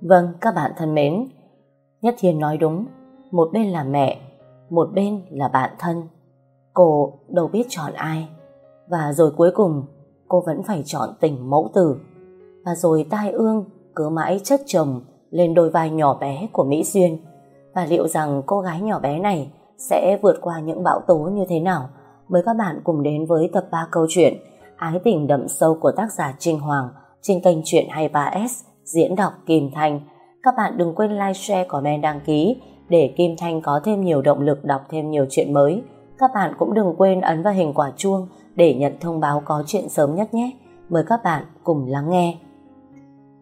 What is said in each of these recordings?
Vâng, các bạn thân mến, Nhất Thiên nói đúng, một bên là mẹ, một bên là bạn thân. Cô đâu biết chọn ai. Và rồi cuối cùng, cô vẫn phải chọn tình mẫu tử. Và rồi tai ương cứ mãi chất chồng lên đôi vai nhỏ bé của Mỹ Duyên. Và liệu rằng cô gái nhỏ bé này sẽ vượt qua những bão tố như thế nào? Mời các bạn cùng đến với tập 3 câu chuyện Ái tình đậm sâu của tác giả Trinh Hoàng trên kênh Chuyện 23S diễn đọc Kim Thanh. Các bạn đừng quên like, share, comment, đăng ký để Kim Thanh có thêm nhiều động lực đọc thêm nhiều chuyện mới. Các bạn cũng đừng quên ấn vào hình quả chuông để nhận thông báo có chuyện sớm nhất nhé. Mời các bạn cùng lắng nghe.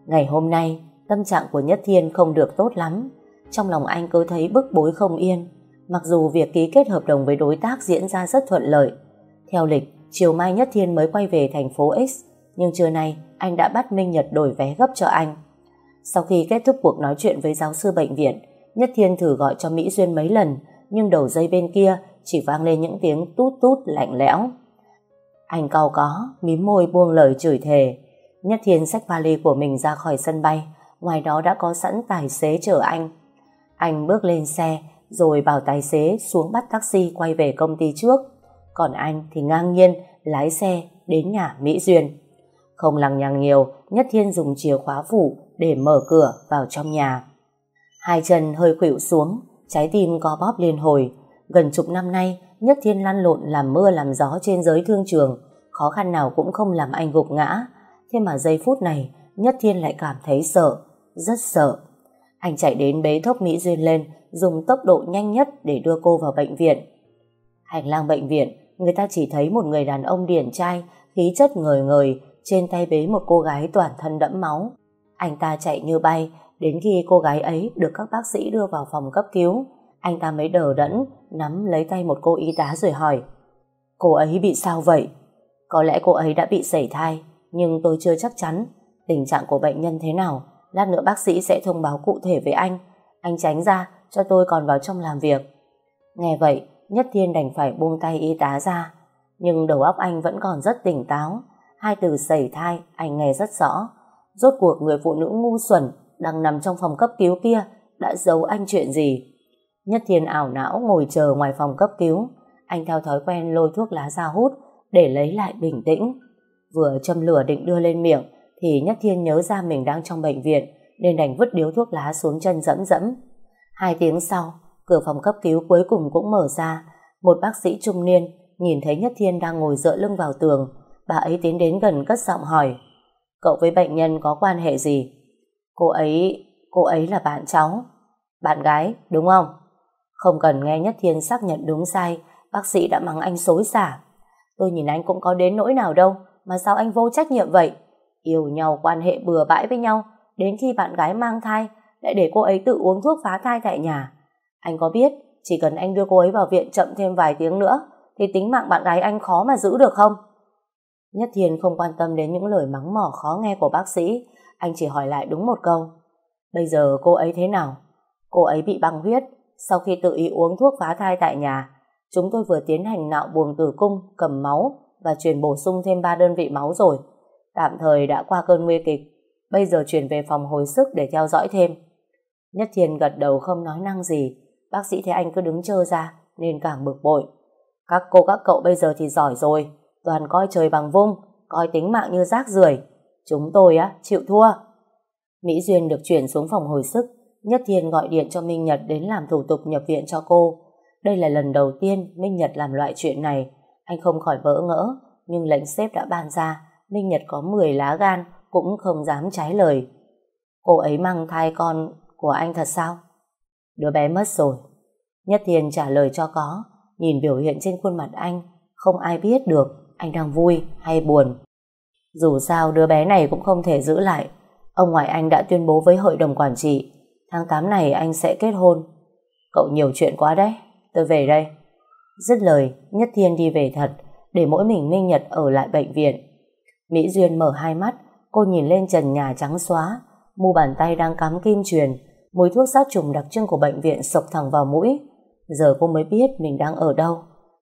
Ngày hôm nay, tâm trạng của Nhất Thiên không được tốt lắm. Trong lòng anh cứ thấy bức bối không yên. Mặc dù việc ký kết hợp đồng với đối tác diễn ra rất thuận lợi. Theo lịch, chiều mai Nhất Thiên mới quay về thành phố X, nhưng trưa nay anh đã bắt Minh Nhật đổi vé gấp cho anh. Sau khi kết thúc cuộc nói chuyện với giáo sư bệnh viện, Nhất Thiên thử gọi cho Mỹ Duyên mấy lần, nhưng đầu dây bên kia chỉ vang lên những tiếng tút tút lạnh lẽo. Anh cao có, mím môi buông lời chửi thề. Nhất Thiên xách vali của mình ra khỏi sân bay, ngoài đó đã có sẵn tài xế chở anh. Anh bước lên xe, rồi bảo tài xế xuống bắt taxi quay về công ty trước. Còn anh thì ngang nhiên lái xe đến nhà Mỹ Duyên. Không lằng nhằng nhiều, Nhất Thiên dùng chìa khóa phủ để mở cửa vào trong nhà. Hai chân hơi khuỵu xuống, trái tim có bóp liên hồi. Gần chục năm nay, Nhất Thiên lăn lộn làm mưa làm gió trên giới thương trường, khó khăn nào cũng không làm anh gục ngã. Thế mà giây phút này, Nhất Thiên lại cảm thấy sợ, rất sợ. Anh chạy đến bế thốc Mỹ Duyên lên, dùng tốc độ nhanh nhất để đưa cô vào bệnh viện. Hành lang bệnh viện, người ta chỉ thấy một người đàn ông điển trai, khí chất ngời ngời, trên tay bế một cô gái toàn thân đẫm máu. Anh ta chạy như bay, đến khi cô gái ấy được các bác sĩ đưa vào phòng cấp cứu, anh ta mới đờ đẫn, nắm lấy tay một cô y tá rồi hỏi, cô ấy bị sao vậy? Có lẽ cô ấy đã bị sẩy thai, nhưng tôi chưa chắc chắn. Tình trạng của bệnh nhân thế nào? Lát nữa bác sĩ sẽ thông báo cụ thể với anh. Anh tránh ra, cho tôi còn vào trong làm việc. Nghe vậy, Nhất Thiên đành phải buông tay y tá ra. Nhưng đầu óc anh vẫn còn rất tỉnh táo. Hai từ sẩy thai, anh nghe rất rõ. Rốt cuộc người phụ nữ ngu xuẩn đang nằm trong phòng cấp cứu kia đã giấu anh chuyện gì. Nhất Thiên ảo não ngồi chờ ngoài phòng cấp cứu. Anh theo thói quen lôi thuốc lá ra hút để lấy lại bình tĩnh. Vừa châm lửa định đưa lên miệng thì Nhất Thiên nhớ ra mình đang trong bệnh viện nên đành vứt điếu thuốc lá xuống chân dẫm dẫm. Hai tiếng sau, cửa phòng cấp cứu cuối cùng cũng mở ra. Một bác sĩ trung niên nhìn thấy Nhất Thiên đang ngồi dựa lưng vào tường. Bà ấy tiến đến gần cất giọng hỏi Cậu với bệnh nhân có quan hệ gì? Cô ấy, cô ấy là bạn cháu. Bạn gái, đúng không? Không cần nghe Nhất Thiên xác nhận đúng sai, bác sĩ đã mắng anh xối xả. Tôi nhìn anh cũng có đến nỗi nào đâu, mà sao anh vô trách nhiệm vậy? Yêu nhau quan hệ bừa bãi với nhau, đến khi bạn gái mang thai, lại để cô ấy tự uống thuốc phá thai tại nhà. Anh có biết, chỉ cần anh đưa cô ấy vào viện chậm thêm vài tiếng nữa, thì tính mạng bạn gái anh khó mà giữ được không? Nhất Thiên không quan tâm đến những lời mắng mỏ khó nghe của bác sĩ, anh chỉ hỏi lại đúng một câu. Bây giờ cô ấy thế nào? Cô ấy bị băng huyết, sau khi tự ý uống thuốc phá thai tại nhà. Chúng tôi vừa tiến hành nạo buồng tử cung, cầm máu và truyền bổ sung thêm 3 đơn vị máu rồi. Tạm thời đã qua cơn nguy kịch, bây giờ chuyển về phòng hồi sức để theo dõi thêm. Nhất Thiên gật đầu không nói năng gì, bác sĩ thấy anh cứ đứng chơ ra nên càng bực bội. Các cô các cậu bây giờ thì giỏi rồi, toàn coi trời bằng vung, coi tính mạng như rác rưởi. Chúng tôi á, chịu thua. Mỹ Duyên được chuyển xuống phòng hồi sức, Nhất Thiên gọi điện cho Minh Nhật đến làm thủ tục nhập viện cho cô. Đây là lần đầu tiên Minh Nhật làm loại chuyện này. Anh không khỏi vỡ ngỡ, nhưng lệnh xếp đã ban ra, Minh Nhật có 10 lá gan, cũng không dám trái lời. Cô ấy mang thai con của anh thật sao? Đứa bé mất rồi. Nhất Thiên trả lời cho có, nhìn biểu hiện trên khuôn mặt anh, không ai biết được anh đang vui hay buồn. Dù sao đứa bé này cũng không thể giữ lại. Ông ngoại anh đã tuyên bố với hội đồng quản trị tháng 8 này anh sẽ kết hôn. Cậu nhiều chuyện quá đấy, tôi về đây. Dứt lời, Nhất Thiên đi về thật, để mỗi mình Minh Nhật ở lại bệnh viện. Mỹ Duyên mở hai mắt, cô nhìn lên trần nhà trắng xóa, mu bàn tay đang cắm kim truyền, mùi thuốc sát trùng đặc trưng của bệnh viện sộc thẳng vào mũi. Giờ cô mới biết mình đang ở đâu.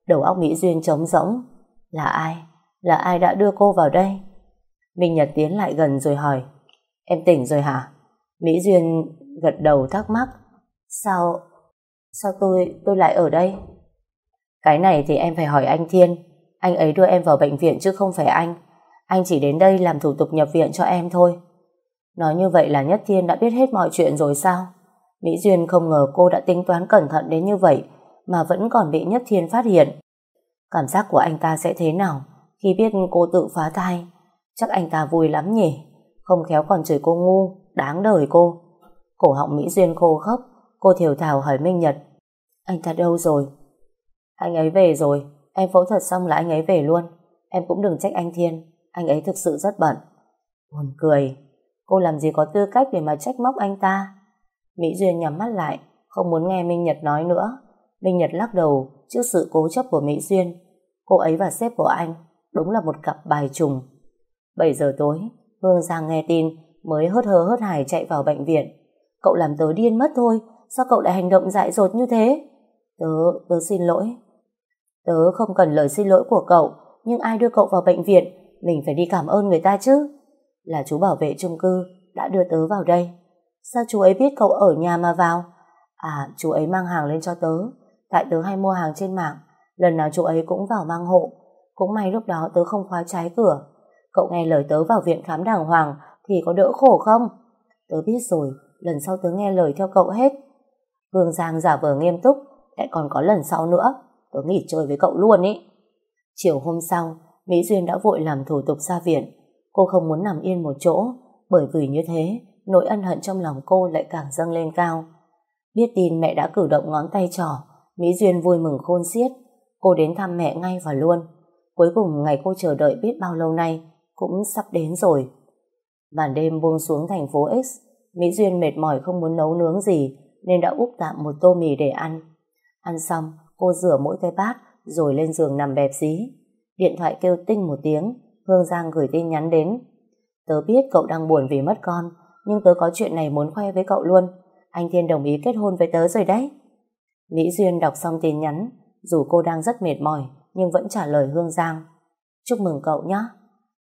Đầu óc Mỹ Duyên trống rỗng. Là ai? Là ai đã đưa cô vào đây? Minh Nhật tiến lại gần rồi hỏi Em tỉnh rồi hả? Mỹ Duyên gật đầu thắc mắc. Sao, sao tôi, tôi lại ở đây? Cái này thì em phải hỏi anh Thiên. Anh ấy đưa em vào bệnh viện chứ không phải anh. Anh chỉ đến đây làm thủ tục nhập viện cho em thôi. Nói như vậy là Nhất Thiên đã biết hết mọi chuyện rồi sao? Mỹ Duyên không ngờ cô đã tính toán cẩn thận đến như vậy mà vẫn còn bị Nhất Thiên phát hiện. Cảm giác của anh ta sẽ thế nào khi biết cô tự phá thai? Chắc anh ta vui lắm nhỉ? Không khéo còn chửi cô ngu, đáng đời cô. Cổ họng Mỹ Duyên khô khốc, cô thiểu thảo hỏi Minh Nhật. Anh ta đâu rồi? Anh ấy về rồi, em phẫu thuật xong là anh ấy về luôn. Em cũng đừng trách anh Thiên, anh ấy thực sự rất bận. Buồn cười, cô làm gì có tư cách để mà trách móc anh ta? Mỹ Duyên nhắm mắt lại, không muốn nghe Minh Nhật nói nữa. Minh Nhật lắc đầu trước sự cố chấp của Mỹ Duyên. Cô ấy và sếp của anh đúng là một cặp bài trùng. 7 giờ tối, Hương Giang nghe tin mới hớt hơ hớt hải chạy vào bệnh viện. Cậu làm tớ điên mất thôi, sao cậu lại hành động dại dột như thế? Tớ, tớ xin lỗi. Tớ không cần lời xin lỗi của cậu, nhưng ai đưa cậu vào bệnh viện, mình phải đi cảm ơn người ta chứ. Là chú bảo vệ chung cư đã đưa tớ vào đây. Sao chú ấy biết cậu ở nhà mà vào? À, chú ấy mang hàng lên cho tớ, tại tớ hay mua hàng trên mạng, lần nào chú ấy cũng vào mang hộ. Cũng may lúc đó tớ không khóa trái cửa. Cậu nghe lời tớ vào viện khám đàng hoàng thì có đỡ khổ không? Tớ biết rồi, lần sau tớ nghe lời theo cậu hết. Hương Giang giả vờ nghiêm túc, lại còn có lần sau nữa. Tớ nghỉ chơi với cậu luôn ý. Chiều hôm sau, Mỹ Duyên đã vội làm thủ tục ra viện. Cô không muốn nằm yên một chỗ, bởi vì như thế, nỗi ân hận trong lòng cô lại càng dâng lên cao. Biết tin mẹ đã cử động ngón tay trỏ, Mỹ Duyên vui mừng khôn xiết. Cô đến thăm mẹ ngay và luôn. Cuối cùng ngày cô chờ đợi biết bao lâu nay cũng sắp đến rồi. Màn đêm buông xuống thành phố X, Mỹ Duyên mệt mỏi không muốn nấu nướng gì nên đã úp tạm một tô mì để ăn. Ăn xong, cô rửa mỗi cái bát rồi lên giường nằm bẹp dí. Điện thoại kêu tinh một tiếng, Hương Giang gửi tin nhắn đến. Tớ biết cậu đang buồn vì mất con, nhưng tớ có chuyện này muốn khoe với cậu luôn. Anh Thiên đồng ý kết hôn với tớ rồi đấy. Mỹ Duyên đọc xong tin nhắn, dù cô đang rất mệt mỏi, nhưng vẫn trả lời Hương Giang. Chúc mừng cậu nhé.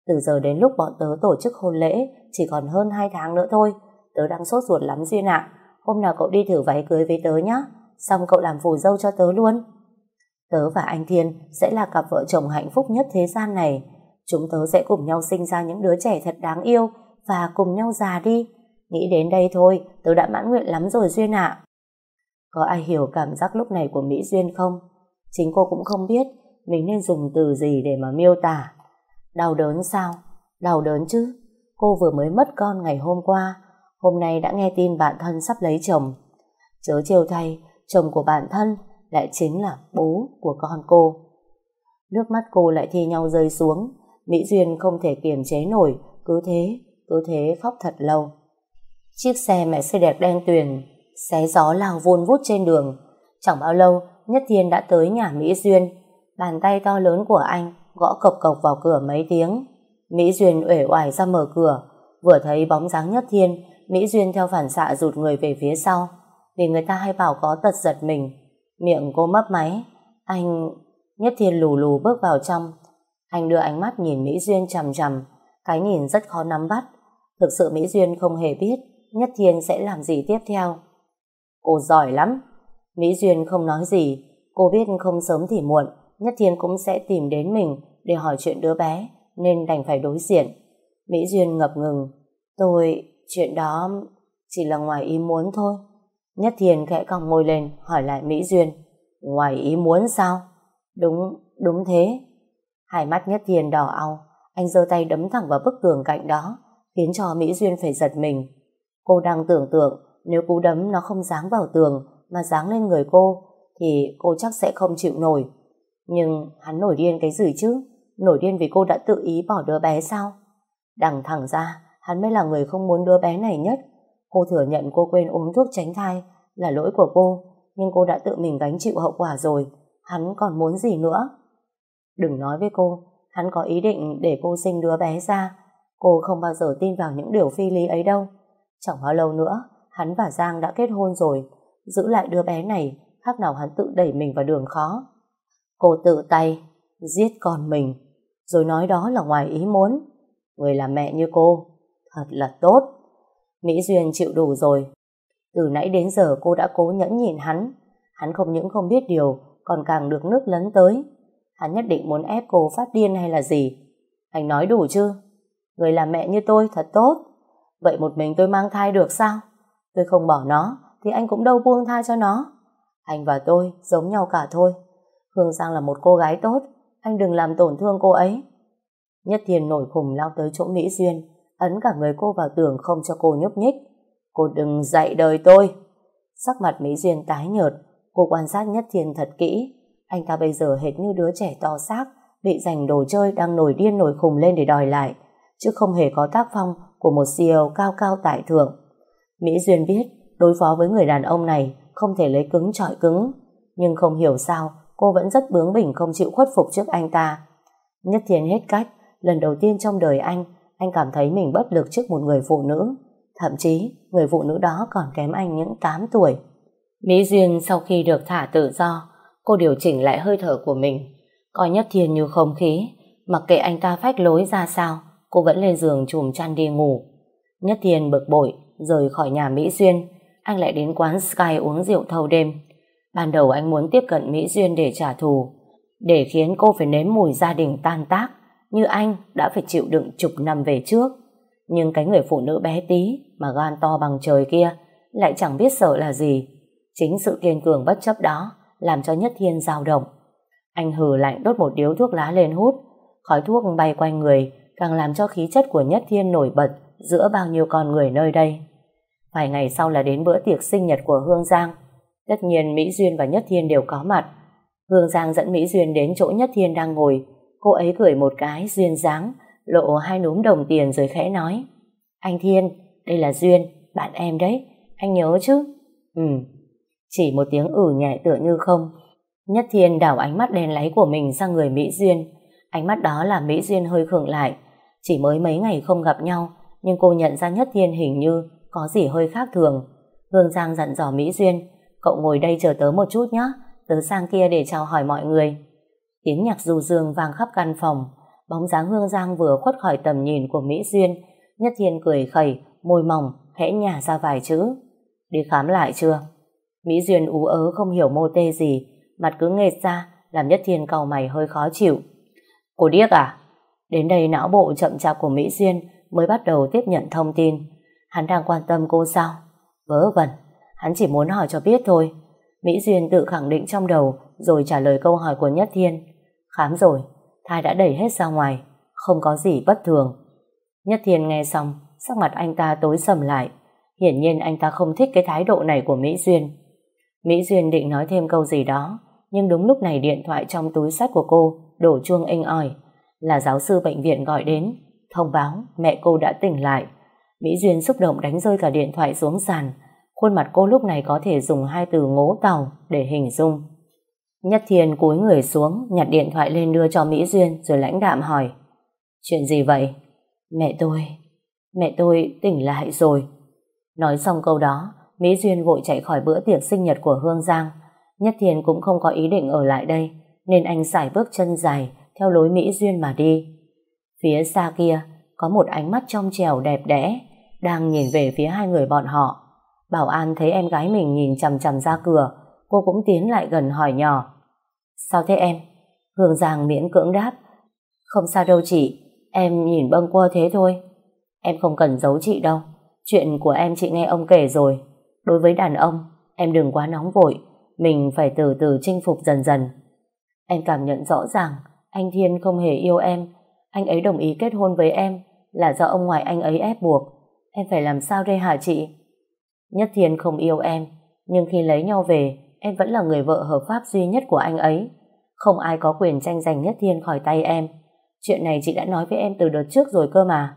Từ giờ đến lúc bọn tớ tổ chức hôn lễ, chỉ còn hơn 2 tháng nữa thôi. Tớ đang sốt ruột lắm Duyên ạ. Hôm nào cậu đi thử váy cưới với tớ nhé. Xong cậu làm phù dâu cho tớ luôn. Tớ và anh Thiên sẽ là cặp vợ chồng hạnh phúc nhất thế gian này. Chúng tớ sẽ cùng nhau sinh ra những đứa trẻ thật đáng yêu và cùng nhau già đi. Nghĩ đến đây thôi, tớ đã mãn nguyện lắm rồi Duyên ạ. Có ai hiểu cảm giác lúc này của Mỹ Duyên không? Chính cô cũng không biết mình nên dùng từ gì để mà miêu tả. Đau đớn sao? Đau đớn chứ. Cô vừa mới mất con ngày hôm qua, hôm nay đã nghe tin bạn thân sắp lấy chồng. Chớ trêu thay, chồng của bạn thân lại chính là bố của con cô. Nước mắt cô lại thi nhau rơi xuống, Mỹ Duyên không thể kiềm chế nổi, cứ thế, cứ thế khóc thật lâu. Chiếc xe mẹ xe đẹp đen tuyền, xé gió lao vun vút trên đường. Chẳng bao lâu, Nhất Thiên đã tới nhà Mỹ Duyên. Bàn tay to lớn của anh gõ cộc cộc vào cửa mấy tiếng. Mỹ Duyên uể oải ra mở cửa, vừa thấy bóng dáng Nhất Thiên, Mỹ Duyên theo phản xạ rụt người về phía sau. Vì người ta hay bảo có tật giật mình, miệng cô mấp máy. Anh... Nhất Thiên lù lù bước vào trong. Anh đưa ánh mắt nhìn Mỹ Duyên chằm chằm, cái nhìn rất khó nắm bắt. Thực sự Mỹ Duyên không hề biết Nhất Thiên sẽ làm gì tiếp theo. Cô giỏi lắm. Mỹ Duyên không nói gì, cô biết không sớm thì muộn, Nhất Thiên cũng sẽ tìm đến mình để hỏi chuyện đứa bé, nên đành phải đối diện. Mỹ Duyên ngập ngừng. Tôi, chuyện đó chỉ là ngoài ý muốn thôi. Nhất Thiên khẽ cong môi lên, hỏi lại Mỹ Duyên. Ngoài ý muốn sao? Đúng, đúng thế. Hai mắt Nhất Thiên đỏ ao. anh giơ tay đấm thẳng vào bức tường cạnh đó, khiến cho Mỹ Duyên phải giật mình. Cô đang tưởng tượng nếu cú đấm nó không giáng vào tường mà giáng lên người cô thì cô chắc sẽ không chịu nổi. Nhưng hắn nổi điên cái gì chứ? Nổi điên vì cô đã tự ý bỏ đứa bé sao? Đằng thẳng ra, hắn mới là người không muốn đứa bé này nhất. Cô thừa nhận cô quên uống thuốc tránh thai là lỗi của cô, nhưng cô đã tự mình gánh chịu hậu quả rồi. Hắn còn muốn gì nữa? Đừng nói với cô, hắn có ý định để cô sinh đứa bé ra. Cô không bao giờ tin vào những điều phi lý ấy đâu. Chẳng bao lâu nữa, hắn và Giang đã kết hôn rồi. Giữ lại đứa bé này, khác nào hắn tự đẩy mình vào đường khó. Cô tự tay, giết con mình, rồi nói đó là ngoài ý muốn. Người làm mẹ như cô, thật là tốt. Mỹ Duyên chịu đủ rồi. Từ nãy đến giờ cô đã cố nhẫn nhịn hắn. Hắn không những không biết điều, còn càng được nước lấn tới. Hắn nhất định muốn ép cô phát điên hay là gì. Anh nói đủ chưa? Người làm mẹ như tôi thật tốt. Vậy một mình tôi mang thai được sao? Tôi không bỏ nó, thì anh cũng đâu buông tha cho nó. Anh và tôi giống nhau cả thôi. Hương Giang là một cô gái tốt, anh đừng làm tổn thương cô ấy. Nhất Thiên nổi khùng lao tới chỗ Mỹ Duyên, ấn cả người cô vào tường không cho cô nhúc nhích. Cô đừng dạy đời tôi. Sắc mặt Mỹ Duyên tái nhợt, cô quan sát Nhất Thiên thật kỹ. Anh ta bây giờ hệt như đứa trẻ to xác, bị giành đồ chơi đang nổi điên nổi khùng lên để đòi lại, chứ không hề có tác phong của một CEO cao cao tại thượng. Mỹ Duyên biết đối phó với người đàn ông này không thể lấy cứng trọi cứng, nhưng không hiểu sao cô vẫn rất bướng bỉnh không chịu khuất phục trước anh ta. Nhất Thiên hết cách, lần đầu tiên trong đời anh, anh cảm thấy mình bất lực trước một người phụ nữ. Thậm chí, người phụ nữ đó còn kém anh những 8 tuổi. Mỹ Duyên sau khi được thả tự do, cô điều chỉnh lại hơi thở của mình, coi Nhất Thiên như không khí, mặc kệ anh ta phách lối ra sao, cô vẫn lên giường chùm chăn đi ngủ. Nhất Thiên bực bội, rời khỏi nhà Mỹ Duyên, anh lại đến quán Sky uống rượu thâu đêm. Ban đầu anh muốn tiếp cận Mỹ Duyên để trả thù, để khiến cô phải nếm mùi gia đình tan tác, như anh đã phải chịu đựng chục năm về trước. Nhưng cái người phụ nữ bé tí mà gan to bằng trời kia lại chẳng biết sợ là gì. Chính sự kiên cường bất chấp đó làm cho Nhất Thiên dao động. Anh hừ lạnh đốt một điếu thuốc lá lên hút, khói thuốc bay quanh người càng làm cho khí chất của Nhất Thiên nổi bật giữa bao nhiêu con người nơi đây. Vài ngày sau là đến bữa tiệc sinh nhật của Hương Giang. Tất nhiên Mỹ Duyên và Nhất Thiên đều có mặt. Hương Giang dẫn Mỹ Duyên đến chỗ Nhất Thiên đang ngồi. Cô ấy cười một cái duyên dáng, lộ hai núm đồng tiền rồi khẽ nói. Anh Thiên, đây là Duyên, bạn em đấy. Anh nhớ chứ? Ừ. Chỉ một tiếng ử nhẹ tựa như không. Nhất Thiên đảo ánh mắt đen láy của mình sang người Mỹ Duyên. Ánh mắt đó làm Mỹ Duyên hơi khựng lại. Chỉ mới mấy ngày không gặp nhau, nhưng cô nhận ra Nhất Thiên hình như có gì hơi khác thường. Hương Giang dặn dò Mỹ Duyên, cậu ngồi đây chờ tớ một chút nhé, tớ sang kia để chào hỏi mọi người. Tiếng nhạc du dương vang khắp căn phòng, bóng dáng Hương Giang vừa khuất khỏi tầm nhìn của Mỹ Duyên, Nhất Thiên cười khẩy, môi mỏng, khẽ nhả ra vài chữ. Đi khám lại chưa? Mỹ Duyên ú ớ không hiểu mô tê gì, mặt cứ nghệt ra, làm Nhất Thiên cầu mày hơi khó chịu. Cô điếc à? Đến đây não bộ chậm chạp của Mỹ Duyên mới bắt đầu tiếp nhận thông tin. Hắn đang quan tâm cô sao? Vớ vẩn, hắn chỉ muốn hỏi cho biết thôi. Mỹ Duyên tự khẳng định trong đầu rồi trả lời câu hỏi của Nhất Thiên. Khám rồi, thai đã đẩy hết ra ngoài, không có gì bất thường. Nhất Thiên nghe xong, sắc mặt anh ta tối sầm lại. Hiển nhiên anh ta không thích cái thái độ này của Mỹ Duyên. Mỹ Duyên định nói thêm câu gì đó, nhưng đúng lúc này điện thoại trong túi sách của cô đổ chuông inh ỏi. Là giáo sư bệnh viện gọi đến, thông báo mẹ cô đã tỉnh lại. Mỹ Duyên xúc động đánh rơi cả điện thoại xuống sàn. Khuôn mặt cô lúc này có thể dùng hai từ ngố tàu để hình dung. Nhất Thiên cúi người xuống, nhặt điện thoại lên đưa cho Mỹ Duyên rồi lãnh đạm hỏi. Chuyện gì vậy? Mẹ tôi, mẹ tôi tỉnh lại rồi. Nói xong câu đó, Mỹ Duyên vội chạy khỏi bữa tiệc sinh nhật của Hương Giang. Nhất Thiên cũng không có ý định ở lại đây, nên anh xài bước chân dài theo lối Mỹ Duyên mà đi. Phía xa kia, có một ánh mắt trong trèo đẹp đẽ, đang nhìn về phía hai người bọn họ. Bảo An thấy em gái mình nhìn chằm chằm ra cửa, cô cũng tiến lại gần hỏi nhỏ. Sao thế em? Hương Giang miễn cưỡng đáp. Không sao đâu chị, em nhìn bâng quơ thế thôi. Em không cần giấu chị đâu. Chuyện của em chị nghe ông kể rồi. Đối với đàn ông, em đừng quá nóng vội. Mình phải từ từ chinh phục dần dần. Em cảm nhận rõ ràng, anh Thiên không hề yêu em. Anh ấy đồng ý kết hôn với em là do ông ngoại anh ấy ép buộc. Em phải làm sao đây hả chị? Nhất Thiên không yêu em, nhưng khi lấy nhau về, em vẫn là người vợ hợp pháp duy nhất của anh ấy. Không ai có quyền tranh giành Nhất Thiên khỏi tay em. Chuyện này chị đã nói với em từ đợt trước rồi cơ mà.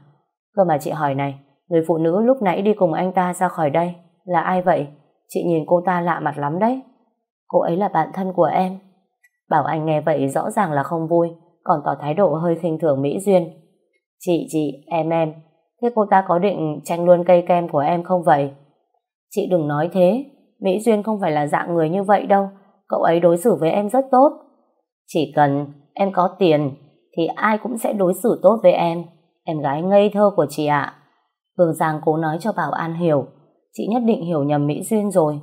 Cơ mà chị hỏi này, người phụ nữ lúc nãy đi cùng anh ta ra khỏi đây, là ai vậy? Chị nhìn cô ta lạ mặt lắm đấy. Cô ấy là bạn thân của em. Bảo anh nghe vậy rõ ràng là không vui, còn tỏ thái độ hơi khinh thường Mỹ Duyên. Chị, chị, em em, thế cô ta có định tranh luôn cây kem của em không vậy? Chị đừng nói thế, Mỹ Duyên không phải là dạng người như vậy đâu, cậu ấy đối xử với em rất tốt. Chỉ cần em có tiền thì ai cũng sẽ đối xử tốt với em, em gái ngây thơ của chị ạ. Hương Giang cố nói cho Bảo An hiểu. Chị nhất định hiểu nhầm Mỹ Duyên rồi.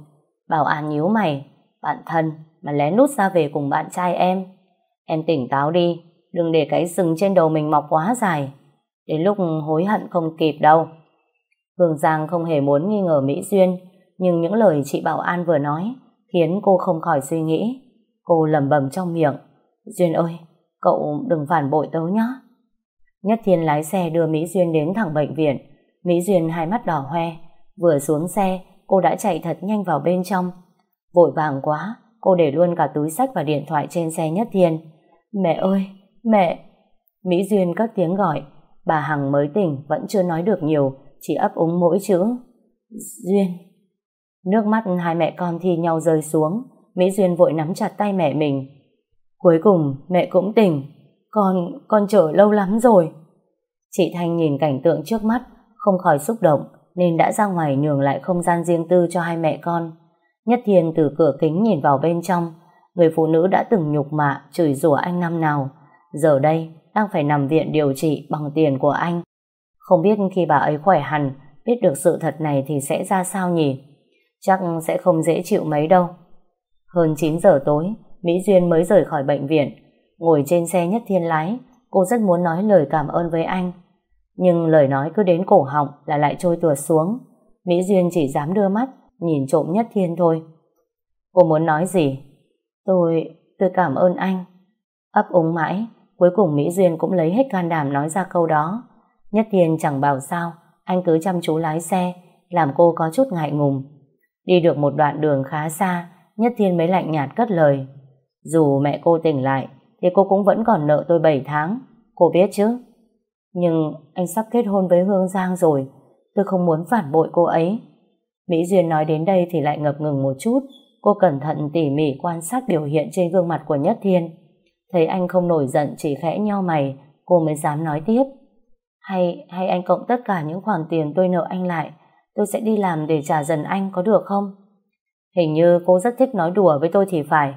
Bảo An nhíu mày. Bạn thân mà lén lút ra về cùng bạn trai em. Em tỉnh táo đi. Đừng để cái sừng trên đầu mình mọc quá dài. Đến lúc hối hận không kịp đâu. Hương Giang không hề muốn nghi ngờ Mỹ Duyên. Nhưng những lời chị Bảo An vừa nói khiến cô không khỏi suy nghĩ. Cô lẩm bẩm trong miệng. Duyên ơi, cậu đừng phản bội tớ nhé. Nhất Thiên lái xe đưa Mỹ Duyên đến thẳng bệnh viện. Mỹ Duyên hai mắt đỏ hoe. Vừa xuống xe, cô đã chạy thật nhanh vào bên trong. Vội vàng quá, cô để luôn cả túi sách và điện thoại trên xe Nhất Thiên. Mẹ ơi, mẹ! Mỹ Duyên cất tiếng gọi. Bà Hằng mới tỉnh, vẫn chưa nói được nhiều, chỉ ấp úng mỗi chữ. Duyên! Nước mắt hai mẹ con thi nhau rơi xuống. Mỹ Duyên vội nắm chặt tay mẹ mình. Cuối cùng, mẹ cũng tỉnh. Con, con chờ lâu lắm rồi. Chị Thanh nhìn cảnh tượng trước mắt, không khỏi xúc động, nên đã ra ngoài nhường lại không gian riêng tư cho hai mẹ con. Nhất Thiên từ cửa kính nhìn vào bên trong, người phụ nữ đã từng nhục mạ, chửi rủa anh năm nào. Giờ đây, đang phải nằm viện điều trị bằng tiền của anh. Không biết khi bà ấy khỏe hẳn, biết được sự thật này thì sẽ ra sao nhỉ? Chắc sẽ không dễ chịu mấy đâu. Hơn 9 giờ tối, Mỹ Duyên mới rời khỏi bệnh viện. Ngồi trên xe Nhất Thiên lái, cô rất muốn nói lời cảm ơn với anh. Nhưng lời nói cứ đến cổ họng là lại trôi tuột xuống. Mỹ Duyên chỉ dám đưa mắt, nhìn trộm Nhất Thiên thôi. Cô muốn nói gì? Tôi, tôi cảm ơn anh. Ấp úng mãi, cuối cùng Mỹ Duyên cũng lấy hết can đảm nói ra câu đó. Nhất Thiên chẳng bảo sao, anh cứ chăm chú lái xe, làm cô có chút ngại ngùng. Đi được một đoạn đường khá xa, Nhất Thiên mới lạnh nhạt cất lời. Dù mẹ cô tỉnh lại, thì cô cũng vẫn còn nợ tôi 7 tháng. Cô biết chứ? Nhưng anh sắp kết hôn với Hương Giang rồi, tôi không muốn phản bội cô ấy. Mỹ Duyên nói đến đây thì lại ngập ngừng một chút, cô cẩn thận tỉ mỉ quan sát biểu hiện trên gương mặt của Nhất Thiên. Thấy anh không nổi giận chỉ khẽ nhau mày, cô mới dám nói tiếp. Hay, hay anh cộng tất cả những khoản tiền tôi nợ anh lại, tôi sẽ đi làm để trả dần anh có được không? Hình như cô rất thích nói đùa với tôi thì phải.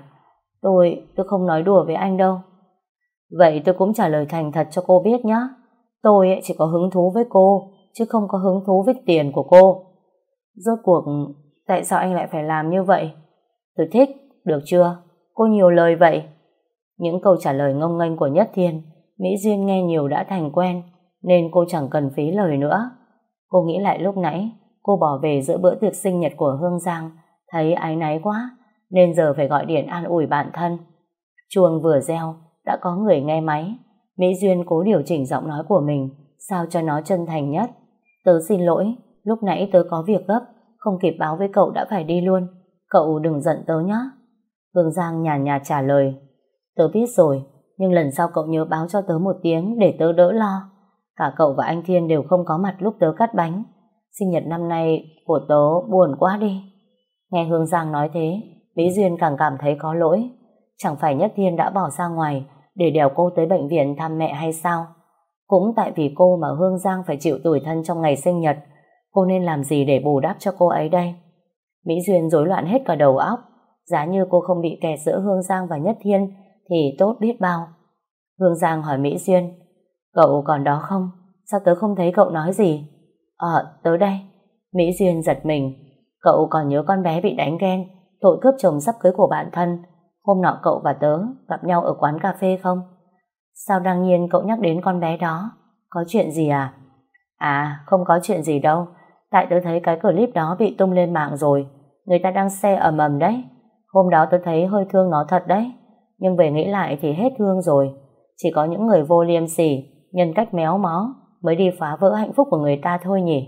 Tôi, tôi không nói đùa với anh đâu. Vậy tôi cũng trả lời thành thật cho cô biết nhé. Tôi chỉ có hứng thú với cô, chứ không có hứng thú với tiền của cô. Rốt cuộc, tại sao anh lại phải làm như vậy? Tôi thích, được chưa? Cô nhiều lời vậy. Những câu trả lời ngông nghênh của Nhất Thiên, Mỹ Duyên nghe nhiều đã thành quen, nên cô chẳng cần phí lời nữa. Cô nghĩ lại lúc nãy, cô bỏ về giữa bữa tiệc sinh nhật của Hương Giang, thấy ái náy quá, nên giờ phải gọi điện an ủi bản thân. Chuông vừa reo, đã có người nghe máy. Mỹ Duyên cố điều chỉnh giọng nói của mình, sao cho nó chân thành nhất. Tớ xin lỗi, lúc nãy tớ có việc gấp, không kịp báo với cậu đã phải đi luôn. Cậu đừng giận tớ nhé. Hương Giang nhàn nhạt trả lời. Tớ biết rồi, nhưng lần sau cậu nhớ báo cho tớ một tiếng để tớ đỡ lo. Cả cậu và anh Thiên đều không có mặt lúc tớ cắt bánh. Sinh nhật năm nay của tớ buồn quá đi. Nghe Hương Giang nói thế, Mỹ Duyên càng cảm thấy có lỗi. Chẳng phải Nhất Thiên đã bỏ ra ngoài để đèo cô tới bệnh viện thăm mẹ hay sao? Cũng tại vì cô mà Hương Giang phải chịu tủi thân trong ngày sinh nhật. Cô nên làm gì để bù đắp cho cô ấy đây? Mỹ Duyên rối loạn hết cả đầu óc. Giá như cô không bị kẹt giữa Hương Giang và Nhất Thiên thì tốt biết bao. Hương Giang hỏi Mỹ Duyên Cậu còn đó không? Sao tớ không thấy cậu nói gì? Ờ, tớ đây. Mỹ Duyên giật mình. Cậu còn nhớ con bé bị đánh ghen, tội cướp chồng sắp cưới của bạn thân. Hôm nọ cậu và tớ gặp nhau ở quán cà phê không? Sao đương nhiên cậu nhắc đến con bé đó? Có chuyện gì à? À, không có chuyện gì đâu. Tại tớ thấy cái clip đó bị tung lên mạng rồi. Người ta đang xe ầm ầm đấy. Hôm đó tớ thấy hơi thương nó thật đấy. Nhưng về nghĩ lại thì hết thương rồi. Chỉ có những người vô liêm sỉ, nhân cách méo mó mới đi phá vỡ hạnh phúc của người ta thôi nhỉ.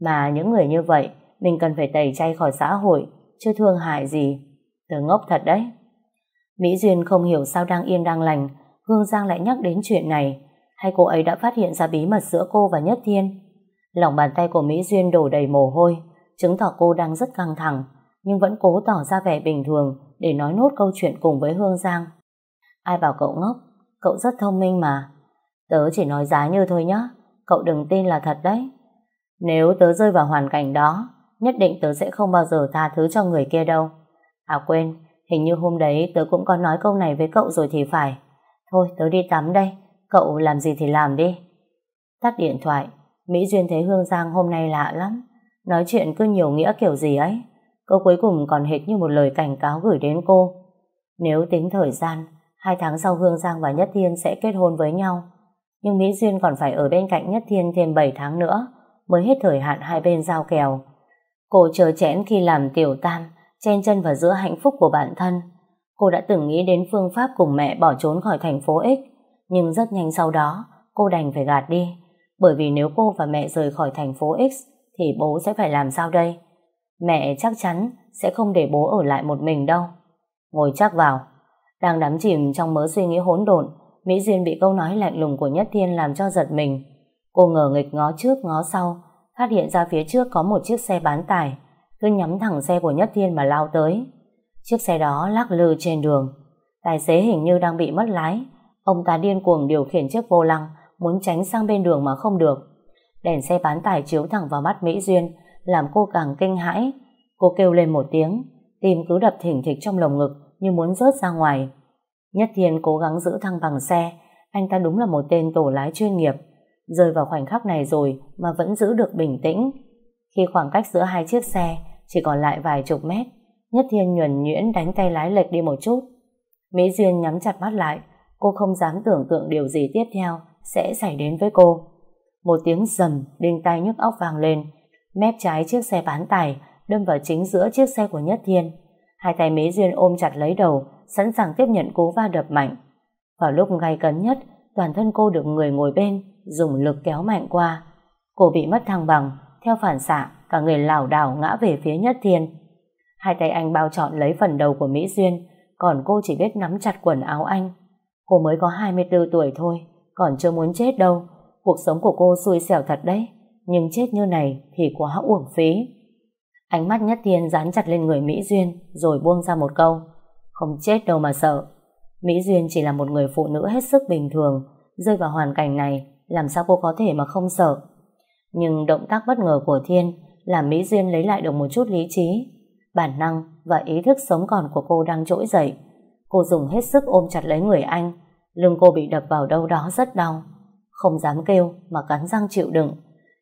Mà những người như vậy, mình cần phải tẩy chay khỏi xã hội, chứ thương hại gì. Tớ ngốc thật đấy. Mỹ Duyên không hiểu sao đang yên đang lành, Hương Giang lại nhắc đến chuyện này. Hay cô ấy đã phát hiện ra bí mật giữa cô và Nhất Thiên? Lòng bàn tay của Mỹ Duyên đổ đầy mồ hôi, chứng tỏ cô đang rất căng thẳng, nhưng vẫn cố tỏ ra vẻ bình thường để nói nốt câu chuyện cùng với Hương Giang. Ai bảo cậu ngốc, cậu rất thông minh mà. Tớ chỉ nói giá như thôi nhá. cậu đừng tin là thật đấy. Nếu tớ rơi vào hoàn cảnh đó, nhất định tớ sẽ không bao giờ tha thứ cho người kia đâu. À quên, hình như hôm đấy tớ cũng có nói câu này với cậu rồi thì phải. Thôi tớ đi tắm đây, cậu làm gì thì làm đi. Tắt điện thoại, Mỹ Duyên thấy Hương Giang hôm nay lạ lắm. Nói chuyện cứ nhiều nghĩa kiểu gì ấy. Câu cuối cùng còn hệt như một lời cảnh cáo gửi đến cô. Nếu tính thời gian, hai tháng sau Hương Giang và Nhất Thiên sẽ kết hôn với nhau. Nhưng Mỹ Duyên còn phải ở bên cạnh Nhất Thiên thêm 7 tháng nữa mới hết thời hạn hai bên giao kèo. Cô chờ chẽn khi làm tiểu tam, chen chân vào giữa hạnh phúc của bản thân. Cô đã từng nghĩ đến phương pháp cùng mẹ bỏ trốn khỏi thành phố X, nhưng rất nhanh sau đó, cô đành phải gạt đi. Bởi vì nếu cô và mẹ rời khỏi thành phố X, thì bố sẽ phải làm sao đây? Mẹ chắc chắn sẽ không để bố ở lại một mình đâu. Ngồi chắc vào. Đang đắm chìm trong mớ suy nghĩ hỗn độn, Mỹ Duyên bị câu nói lạnh lùng của Nhất Thiên làm cho giật mình. Cô ngờ nghịch ngó trước ngó sau, phát hiện ra phía trước có một chiếc xe bán tải, cứ nhắm thẳng xe của Nhất Thiên mà lao tới. Chiếc xe đó lắc lư trên đường. Tài xế hình như đang bị mất lái. Ông ta điên cuồng điều khiển chiếc vô lăng, muốn tránh sang bên đường mà không được. Đèn xe bán tải chiếu thẳng vào mắt Mỹ Duyên, làm cô càng kinh hãi. Cô kêu lên một tiếng, tim cứ đập thỉnh thịch trong lồng ngực như muốn rớt ra ngoài. Nhất Thiên cố gắng giữ thăng bằng xe, anh ta đúng là một tên tổ lái chuyên nghiệp. Rơi vào khoảnh khắc này rồi mà vẫn giữ được bình tĩnh. Khi khoảng cách giữa hai chiếc xe chỉ còn lại vài chục mét, Nhất Thiên nhuần nhuyễn đánh tay lái lệch đi một chút. Mỹ Duyên nhắm chặt mắt lại, cô không dám tưởng tượng điều gì tiếp theo sẽ xảy đến với cô. Một tiếng rầm đinh tai nhức óc vang lên, mép trái chiếc xe bán tải đâm vào chính giữa chiếc xe của Nhất Thiên. Hai tay Mế Duyên ôm chặt lấy đầu, sẵn sàng tiếp nhận cú va đập mạnh. Vào lúc gay cấn nhất, toàn thân cô được người ngồi bên dùng lực kéo mạnh qua. Cô bị mất thăng bằng, theo phản xạ, cả người lảo đảo ngã về phía Nhất Thiên. Hai tay anh bao trọn lấy phần đầu của Mỹ Duyên, còn cô chỉ biết nắm chặt quần áo anh. Cô mới có 24 tuổi thôi, còn chưa muốn chết đâu. Cuộc sống của cô xui xẻo thật đấy, nhưng chết như này thì quá uổng phí. Ánh mắt Nhất Thiên dán chặt lên người Mỹ Duyên, rồi buông ra một câu. Không chết đâu mà sợ. Mỹ Duyên chỉ là một người phụ nữ hết sức bình thường, rơi vào hoàn cảnh này, làm sao cô có thể mà không sợ. Nhưng động tác bất ngờ của Thiên làm Mỹ Duyên lấy lại được một chút lý trí. Bản năng và ý thức sống còn của cô đang trỗi dậy. Cô dùng hết sức ôm chặt lấy người anh, lưng cô bị đập vào đâu đó rất đau. Không dám kêu mà cắn răng chịu đựng.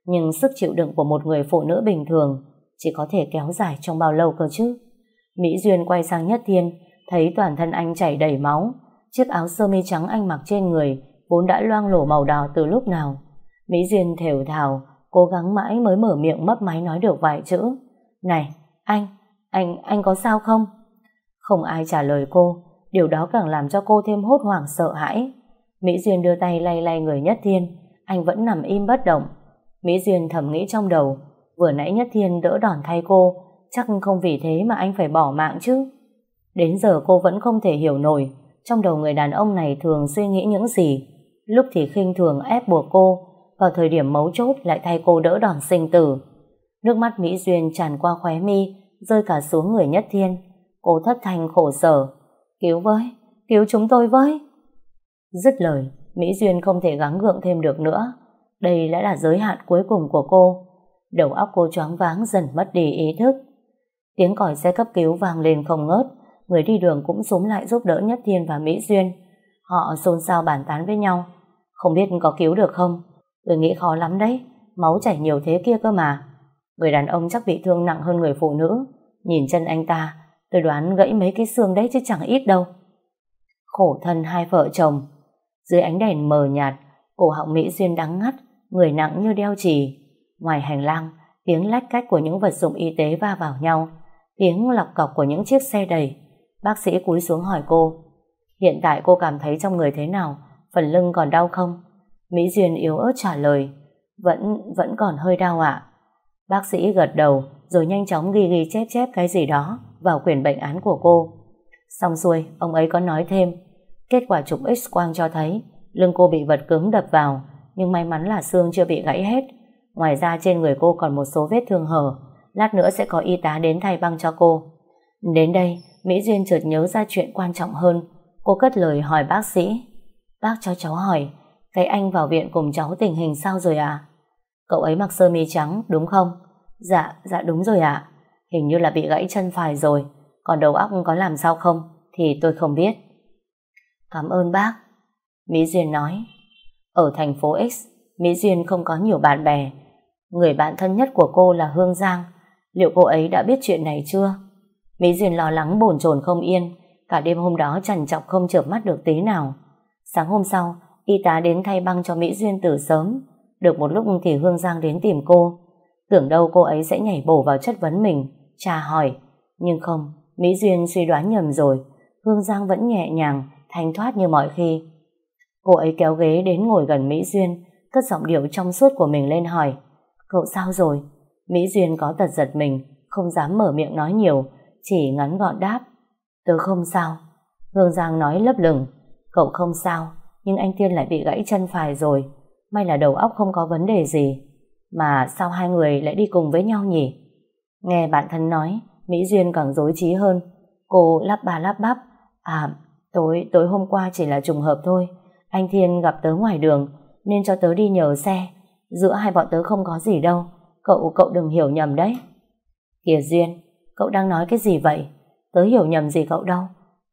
Nhưng sức chịu đựng của một người phụ nữ bình thường chỉ có thể kéo dài trong bao lâu cơ chứ. Mỹ Duyên quay sang Nhất Thiên, thấy toàn thân anh chảy đầy máu. Chiếc áo sơ mi trắng anh mặc trên người vốn đã loang lổ màu đỏ từ lúc nào. Mỹ Duyên thều thào, cố gắng mãi mới mở miệng mấp máy nói được vài chữ. Này, anh, anh, anh có sao không? Không ai trả lời cô, điều đó càng làm cho cô thêm hốt hoảng sợ hãi. Mỹ Duyên đưa tay lay lay người Nhất Thiên, anh vẫn nằm im bất động. Mỹ Duyên thầm nghĩ trong đầu, vừa nãy Nhất Thiên đỡ đòn thay cô, chắc không vì thế mà anh phải bỏ mạng chứ. Đến giờ cô vẫn không thể hiểu nổi, trong đầu người đàn ông này thường suy nghĩ những gì. Lúc thì khinh thường ép buộc cô, vào thời điểm mấu chốt lại thay cô đỡ đòn sinh tử. Nước mắt Mỹ Duyên tràn qua khóe mi, rơi cả xuống người Nhất Thiên. Cô thất thanh khổ sở. Cứu với, cứu chúng tôi với. Dứt lời, Mỹ Duyên không thể gắng gượng thêm được nữa. Đây đã là giới hạn cuối cùng của cô. Đầu óc cô choáng váng dần mất đi ý thức. Tiếng còi xe cấp cứu vang lên không ngớt. Người đi đường cũng súng lại giúp đỡ Nhất Thiên và Mỹ Duyên. Họ xôn xao bàn tán với nhau. Không biết có cứu được không? Tôi nghĩ khó lắm đấy. Máu chảy nhiều thế kia cơ mà. Người đàn ông chắc bị thương nặng hơn người phụ nữ. Nhìn chân anh ta, tôi đoán gãy mấy cái xương đấy chứ chẳng ít đâu. Khổ thân hai vợ chồng. Dưới ánh đèn mờ nhạt, cổ họng Mỹ Duyên đắng ngắt, người nặng như đeo chì. Ngoài hành lang, tiếng lách cách của những vật dụng y tế va vào nhau, tiếng lọc cọc của những chiếc xe đầy. Bác sĩ cúi xuống hỏi cô, hiện tại cô cảm thấy trong người thế nào, phần lưng còn đau không? Mỹ Duyên yếu ớt trả lời, vẫn, vẫn còn hơi đau ạ. Bác sĩ gật đầu, rồi nhanh chóng ghi ghi chép chép cái gì đó vào quyển bệnh án của cô. Xong xuôi, ông ấy có nói thêm, kết quả chụp X-quang cho thấy lưng cô bị vật cứng đập vào, nhưng may mắn là xương chưa bị gãy hết. Ngoài ra trên người cô còn một số vết thương hở, lát nữa sẽ có y tá đến thay băng cho cô. Đến đây, Mỹ Duyên chợt nhớ ra chuyện quan trọng hơn. Cô cất lời hỏi bác sĩ. Bác cho cháu hỏi, cái anh vào viện cùng cháu tình hình sao rồi à? Cậu ấy mặc sơ mi trắng, đúng không? Dạ, dạ đúng rồi ạ. Hình như là bị gãy chân phải rồi. Còn đầu óc có làm sao không? Thì tôi không biết. Cảm ơn bác. Mỹ Duyên nói. Ở thành phố X, Mỹ Duyên không có nhiều bạn bè. Người bạn thân nhất của cô là Hương Giang. Liệu cô ấy đã biết chuyện này chưa? Mỹ Duyên lo lắng bồn chồn không yên. Cả đêm hôm đó trằn trọc không chợp mắt được tí nào. Sáng hôm sau, y tá đến thay băng cho Mỹ Duyên từ sớm. Được một lúc thì Hương Giang đến tìm cô. Tưởng đâu cô ấy sẽ nhảy bổ vào chất vấn mình, tra hỏi. Nhưng không, Mỹ Duyên suy đoán nhầm rồi. Hương Giang vẫn nhẹ nhàng, thanh thoát như mọi khi. Cô ấy kéo ghế đến ngồi gần Mỹ Duyên, cất giọng điệu trong suốt của mình lên hỏi. Cậu sao rồi? Mỹ Duyên có tật giật mình, không dám mở miệng nói nhiều, chỉ ngắn gọn đáp. Tớ không sao. Hương Giang nói lấp lửng. Cậu không sao, nhưng anh Tiên lại bị gãy chân phải rồi. May là đầu óc không có vấn đề gì. Mà sao hai người lại đi cùng với nhau nhỉ? Nghe bạn thân nói, Mỹ Duyên càng dối trí hơn. Cô lắp bà lắp bắp. À, tối tối hôm qua chỉ là trùng hợp thôi. Anh Thiên gặp tớ ngoài đường, nên cho tớ đi nhờ xe. Giữa hai bọn tớ không có gì đâu. Cậu, cậu đừng hiểu nhầm đấy. Kìa Duyên, cậu đang nói cái gì vậy? Tớ hiểu nhầm gì cậu đâu.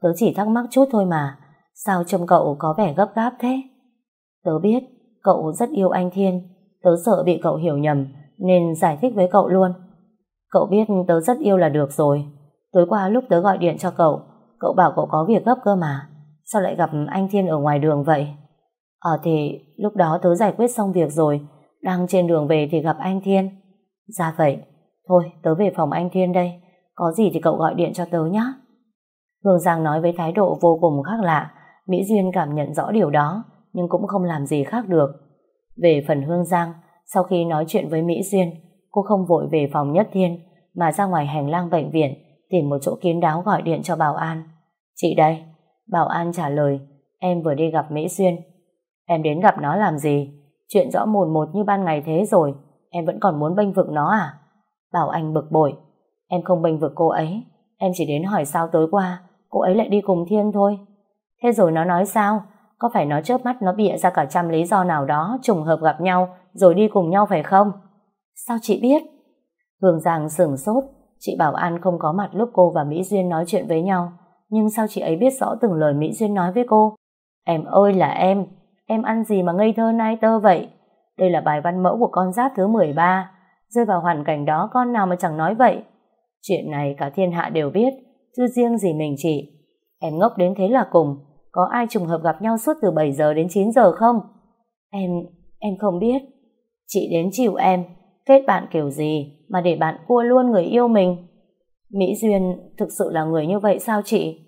Tớ chỉ thắc mắc chút thôi mà. Sao trông cậu có vẻ gấp gáp thế? Tớ biết, cậu rất yêu anh Thiên. Tớ sợ bị cậu hiểu nhầm, nên giải thích với cậu luôn. Cậu biết tớ rất yêu là được rồi. Tối qua lúc tớ gọi điện cho cậu, cậu bảo cậu có việc gấp cơ mà. Sao lại gặp anh Thiên ở ngoài đường vậy? Ờ thì lúc đó tớ giải quyết xong việc rồi, đang trên đường về thì gặp anh Thiên. Ra vậy, thôi tớ về phòng anh Thiên đây, có gì thì cậu gọi điện cho tớ nhé. Hương Giang nói với thái độ vô cùng khác lạ, Mỹ Duyên cảm nhận rõ điều đó, nhưng cũng không làm gì khác được. Về phần Hương Giang, sau khi nói chuyện với Mỹ Duyên, cô không vội về phòng Nhất Thiên, mà ra ngoài hành lang bệnh viện, tìm một chỗ kín đáo gọi điện cho Bảo An. Chị đây, Bảo An trả lời, em vừa đi gặp Mỹ Duyên. Em đến gặp nó làm gì? Chuyện rõ mồn một như ban ngày thế rồi, em vẫn còn muốn bênh vực nó à? Bảo Anh bực bội, em không bênh vực cô ấy, em chỉ đến hỏi sao tối qua, cô ấy lại đi cùng Thiên thôi. Thế rồi nó nói sao? Có phải nó chớp mắt nó bịa ra cả trăm lý do nào đó trùng hợp gặp nhau rồi đi cùng nhau phải không? Sao chị biết? Hương Giang sửng sốt, chị Bảo An không có mặt lúc cô và Mỹ Duyên nói chuyện với nhau. Nhưng sao chị ấy biết rõ từng lời Mỹ Duyên nói với cô? Em ơi là em, em ăn gì mà ngây thơ nai tơ vậy? Đây là bài văn mẫu của con giáp thứ 13. Rơi vào hoàn cảnh đó con nào mà chẳng nói vậy. Chuyện này cả thiên hạ đều biết, chứ riêng gì mình chị. Em ngốc đến thế là cùng, có ai trùng hợp gặp nhau suốt từ 7 giờ đến 9 giờ không? Em, em không biết. Chị đến chịu em, kết bạn kiểu gì mà để bạn cua luôn người yêu mình? Mỹ Duyên thực sự là người như vậy sao chị?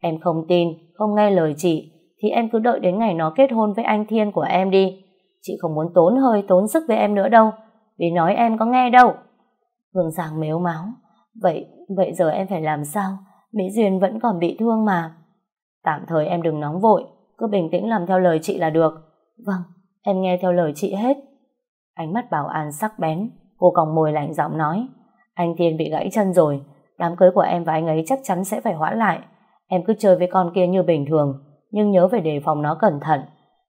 Em không tin, không nghe lời chị, thì em cứ đợi đến ngày nó kết hôn với anh Thiên của em đi. Chị không muốn tốn hơi, tốn sức với em nữa đâu, vì nói em có nghe đâu. Hương Giang mếu máu. Vậy, vậy giờ em phải làm sao? Mỹ Duyên vẫn còn bị thương mà. Tạm thời em đừng nóng vội, cứ bình tĩnh làm theo lời chị là được. Vâng, em nghe theo lời chị hết. Ánh mắt bảo an sắc bén, cô còng môi lạnh giọng nói. Anh Thiên bị gãy chân rồi, đám cưới của em và anh ấy chắc chắn sẽ phải hoãn lại. Em cứ chơi với con kia như bình thường, nhưng nhớ phải đề phòng nó cẩn thận.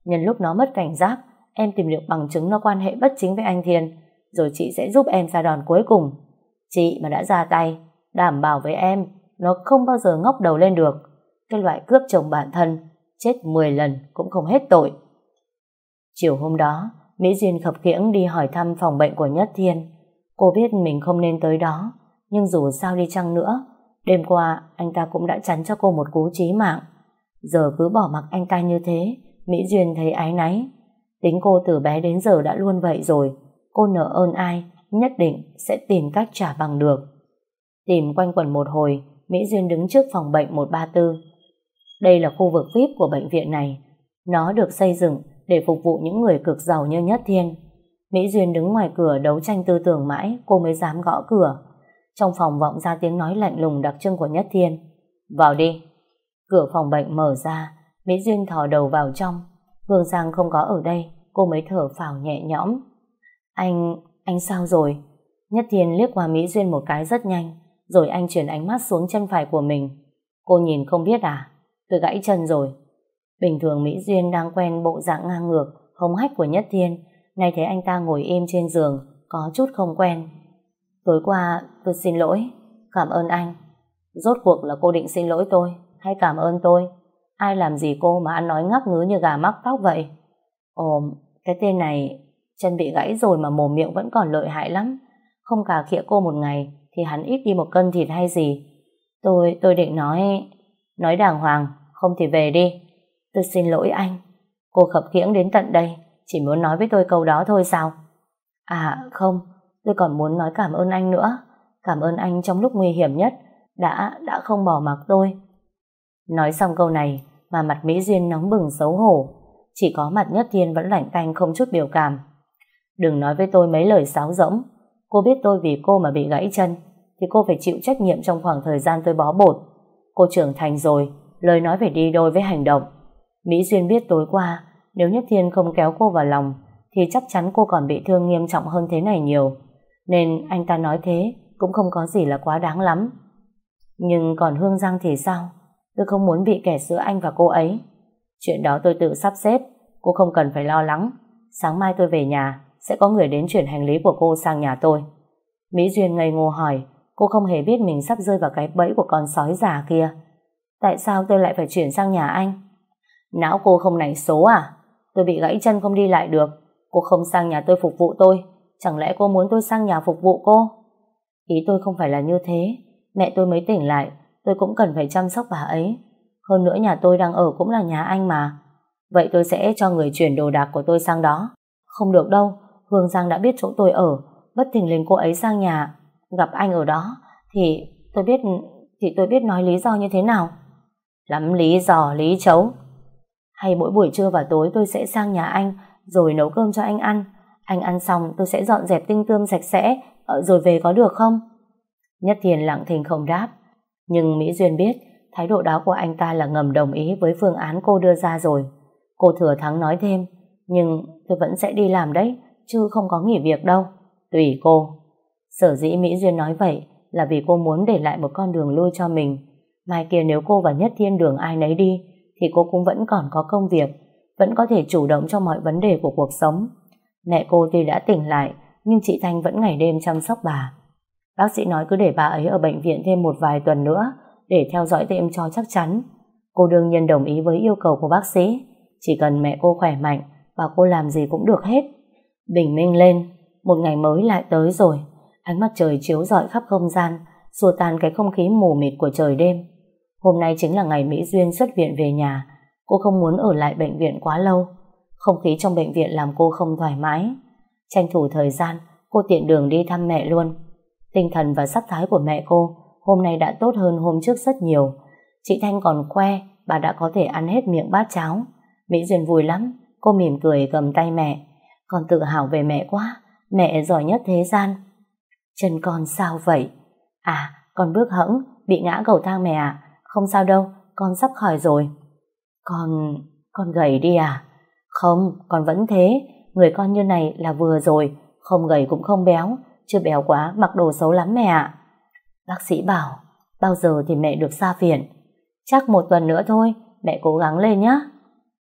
Nhân lúc nó mất cảnh giác, em tìm được bằng chứng nó quan hệ bất chính với anh Thiên, rồi chị sẽ giúp em ra đòn cuối cùng. Chị mà đã ra tay, đảm bảo với em, nó không bao giờ ngóc đầu lên được. Cái loại cướp chồng bản thân, chết 10 lần cũng không hết tội. Chiều hôm đó, Mỹ Duyên khập khiễng đi hỏi thăm phòng bệnh của Nhất Thiên. Cô biết mình không nên tới đó, nhưng dù sao đi chăng nữa, đêm qua anh ta cũng đã chắn cho cô một cú chí mạng. Giờ cứ bỏ mặc anh ta như thế, Mỹ Duyên thấy ái náy. Tính cô từ bé đến giờ đã luôn vậy rồi, cô nợ ơn ai, nhất định sẽ tìm cách trả bằng được. Tìm quanh quẩn một hồi, Mỹ Duyên đứng trước phòng bệnh 134. Đây là khu vực VIP của bệnh viện này. Nó được xây dựng để phục vụ những người cực giàu như Nhất Thiên. Mỹ Duyên đứng ngoài cửa đấu tranh tư tưởng mãi, cô mới dám gõ cửa. Trong phòng vọng ra tiếng nói lạnh lùng đặc trưng của Nhất Thiên. Vào đi. Cửa phòng bệnh mở ra, Mỹ Duyên thò đầu vào trong. Hương Giang không có ở đây, cô mới thở phào nhẹ nhõm. Anh, anh sao rồi? Nhất Thiên liếc qua Mỹ Duyên một cái rất nhanh, rồi anh chuyển ánh mắt xuống chân phải của mình. Cô nhìn không biết à? Tôi gãy chân rồi. Bình thường Mỹ Duyên đang quen bộ dạng ngang ngược, hống hách của Nhất Thiên, nay thấy anh ta ngồi im trên giường, có chút không quen. Tối qua tôi xin lỗi, cảm ơn anh. Rốt cuộc là cô định xin lỗi tôi, hay cảm ơn tôi? Ai làm gì cô mà ăn nói ngắc ngứ như gà mắc tóc vậy? Ồ, cái tên này Chân bị gãy rồi mà mồm miệng vẫn còn lợi hại lắm. Không cà khịa cô một ngày thì hắn ít đi một cân thịt hay gì. Tôi, tôi định nói... Nói đàng hoàng, không thì về đi. Tôi xin lỗi anh. Cô khập khiễng đến tận đây, chỉ muốn nói với tôi câu đó thôi sao? À không, tôi còn muốn nói cảm ơn anh nữa. Cảm ơn anh trong lúc nguy hiểm nhất, đã, đã không bỏ mặc tôi. Nói xong câu này, mà mặt Mỹ Duyên nóng bừng xấu hổ. Chỉ có mặt Nhất Thiên vẫn lạnh tanh không chút biểu cảm. Đừng nói với tôi mấy lời sáo rỗng. Cô biết tôi vì cô mà bị gãy chân, thì cô phải chịu trách nhiệm trong khoảng thời gian tôi bó bột. Cô trưởng thành rồi, lời nói phải đi đôi với hành động. Mỹ Duyên biết tối qua, nếu Nhất Thiên không kéo cô vào lòng, thì chắc chắn cô còn bị thương nghiêm trọng hơn thế này nhiều. Nên anh ta nói thế cũng không có gì là quá đáng lắm. Nhưng còn Hương Giang thì sao? Tôi không muốn bị kẻ giữa anh và cô ấy. Chuyện đó tôi tự sắp xếp, cô không cần phải lo lắng. Sáng mai tôi về nhà, sẽ có người đến chuyển hành lý của cô sang nhà tôi. Mỹ Duyên ngây ngô hỏi, cô không hề biết mình sắp rơi vào cái bẫy của con sói già kia. Tại sao tôi lại phải chuyển sang nhà anh? Não cô không nảy số à? Tôi bị gãy chân không đi lại được. Cô không sang nhà tôi phục vụ tôi. Chẳng lẽ cô muốn tôi sang nhà phục vụ cô? Ý tôi không phải là như thế. Mẹ tôi mới tỉnh lại, tôi cũng cần phải chăm sóc bà ấy. Hơn nữa nhà tôi đang ở cũng là nhà anh mà. Vậy tôi sẽ cho người chuyển đồ đạc của tôi sang đó. Không được đâu, Hương Giang đã biết chỗ tôi ở. Bất thình lình cô ấy sang nhà, gặp anh ở đó, thì tôi biết thì tôi biết nói lý do như thế nào. Lắm lý do, lý chấu. Hay mỗi buổi trưa và tối tôi sẽ sang nhà anh, rồi nấu cơm cho anh ăn. Anh ăn xong tôi sẽ dọn dẹp tinh tươm sạch sẽ, ờ, rồi về có được không? Nhất Thiền lặng thinh không đáp. Nhưng Mỹ Duyên biết thái độ đó của anh ta là ngầm đồng ý với phương án cô đưa ra rồi. Cô thừa thắng nói thêm, nhưng tôi vẫn sẽ đi làm đấy, chứ không có nghỉ việc đâu. Tùy cô. Sở dĩ Mỹ Duyên nói vậy là vì cô muốn để lại một con đường lui cho mình. Mai kia nếu cô và Nhất Thiên đường ai nấy đi, thì cô cũng vẫn còn có công việc, vẫn có thể chủ động cho mọi vấn đề của cuộc sống. Mẹ cô tuy đã tỉnh lại, nhưng chị Thanh vẫn ngày đêm chăm sóc bà. Bác sĩ nói cứ để bà ấy ở bệnh viện thêm một vài tuần nữa để theo dõi thêm cho chắc chắn. Cô đương nhiên đồng ý với yêu cầu của bác sĩ. Chỉ cần mẹ cô khỏe mạnh, bà cô làm gì cũng được hết. Bình minh lên, một ngày mới lại tới rồi. Ánh mặt trời chiếu rọi khắp không gian, xua tan cái không khí mù mịt của trời đêm. Hôm nay chính là ngày Mỹ Duyên xuất viện về nhà. Cô không muốn ở lại bệnh viện quá lâu. Không khí trong bệnh viện làm cô không thoải mái. Tranh thủ thời gian, cô tiện đường đi thăm mẹ luôn. Tinh thần và sắc thái của mẹ cô hôm nay đã tốt hơn hôm trước rất nhiều. Chị Thanh còn khoe bà đã có thể ăn hết miệng bát cháo. Mỹ Duyên vui lắm, cô mỉm cười cầm tay mẹ. Con tự hào về mẹ quá, mẹ giỏi nhất thế gian. Chân con sao vậy? À, con bước hẫng, bị ngã cầu thang mẹ à? Không sao đâu, con sắp khỏi rồi. Con... con gầy đi à? Không, còn vẫn thế. Người con như này là vừa rồi, không gầy cũng không béo, chưa béo quá, mặc đồ xấu lắm mẹ ạ. Bác sĩ bảo, bao giờ thì mẹ được ra viện? Chắc một tuần nữa thôi, mẹ cố gắng lên nhé.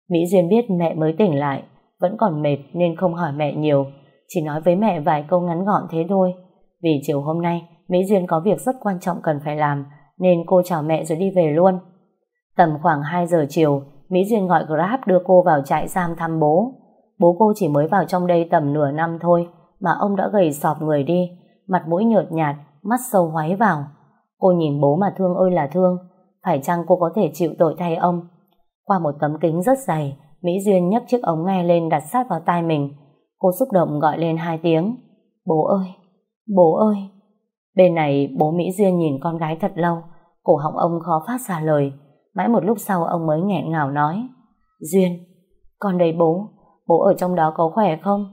Mỹ Duyên biết mẹ mới tỉnh lại, vẫn còn mệt nên không hỏi mẹ nhiều, chỉ nói với mẹ vài câu ngắn gọn thế thôi. Vì chiều hôm nay, Mỹ Duyên có việc rất quan trọng cần phải làm, nên cô chào mẹ rồi đi về luôn. Tầm khoảng 2 giờ chiều, Mỹ Duyên gọi Grab đưa cô vào trại giam thăm bố. Bố cô chỉ mới vào trong đây tầm nửa năm thôi, mà ông đã gầy sọp người đi, mặt mũi nhợt nhạt, mắt sâu hoáy vào. Cô nhìn bố mà thương ơi là thương, phải chăng cô có thể chịu tội thay ông? Qua một tấm kính rất dày, Mỹ Duyên nhấc chiếc ống nghe lên đặt sát vào tai mình. Cô xúc động gọi lên hai tiếng. Bố ơi! Bố ơi! Bên này bố Mỹ Duyên nhìn con gái thật lâu, cổ họng ông khó phát ra lời. Mãi một lúc sau ông mới nghẹn ngào nói. Duyên! Con đây bố, bố ở trong đó có khỏe không?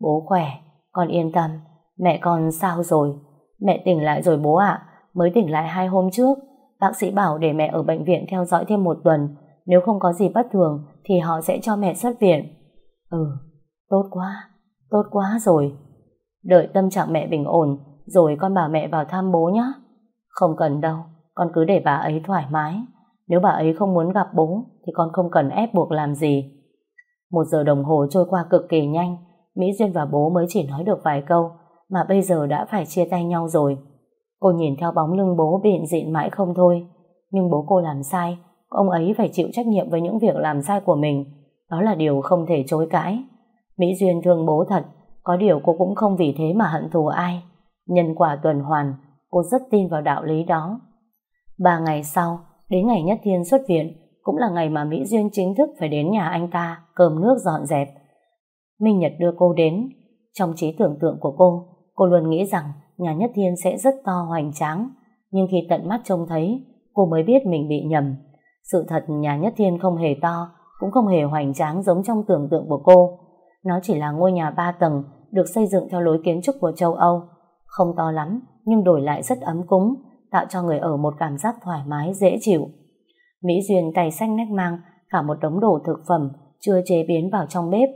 Bố khỏe, con yên tâm, mẹ con sao rồi? Mẹ tỉnh lại rồi bố ạ, mới tỉnh lại hai hôm trước. Bác sĩ bảo để mẹ ở bệnh viện theo dõi thêm một tuần, nếu không có gì bất thường thì họ sẽ cho mẹ xuất viện. Ừ, tốt quá, tốt quá rồi. Đợi tâm trạng mẹ bình ổn, rồi con bảo mẹ vào thăm bố nhé. Không cần đâu, con cứ để bà ấy thoải mái. Nếu bà ấy không muốn gặp bố, thì con không cần ép buộc làm gì. Một giờ đồng hồ trôi qua cực kỳ nhanh, Mỹ Duyên và bố mới chỉ nói được vài câu, mà bây giờ đã phải chia tay nhau rồi. Cô nhìn theo bóng lưng bố biện dịn mãi không thôi, nhưng bố cô làm sai, ông ấy phải chịu trách nhiệm với những việc làm sai của mình, đó là điều không thể chối cãi. Mỹ Duyên thương bố thật, Có điều cô cũng không vì thế mà hận thù ai. Nhân quả tuần hoàn, cô rất tin vào đạo lý đó. Ba ngày sau, đến ngày Nhất Thiên xuất viện, cũng là ngày mà Mỹ Duyên chính thức phải đến nhà anh ta cơm nước dọn dẹp. Minh Nhật đưa cô đến. Trong trí tưởng tượng của cô, cô luôn nghĩ rằng nhà Nhất Thiên sẽ rất to hoành tráng. Nhưng khi tận mắt trông thấy, cô mới biết mình bị nhầm. Sự thật nhà Nhất Thiên không hề to, cũng không hề hoành tráng giống trong tưởng tượng của cô. Nó chỉ là ngôi nhà ba tầng được xây dựng theo lối kiến trúc của châu Âu. Không to lắm, nhưng đổi lại rất ấm cúng, tạo cho người ở một cảm giác thoải mái, dễ chịu. Mỹ Duyên cày xanh nách mang cả một đống đồ thực phẩm chưa chế biến vào trong bếp.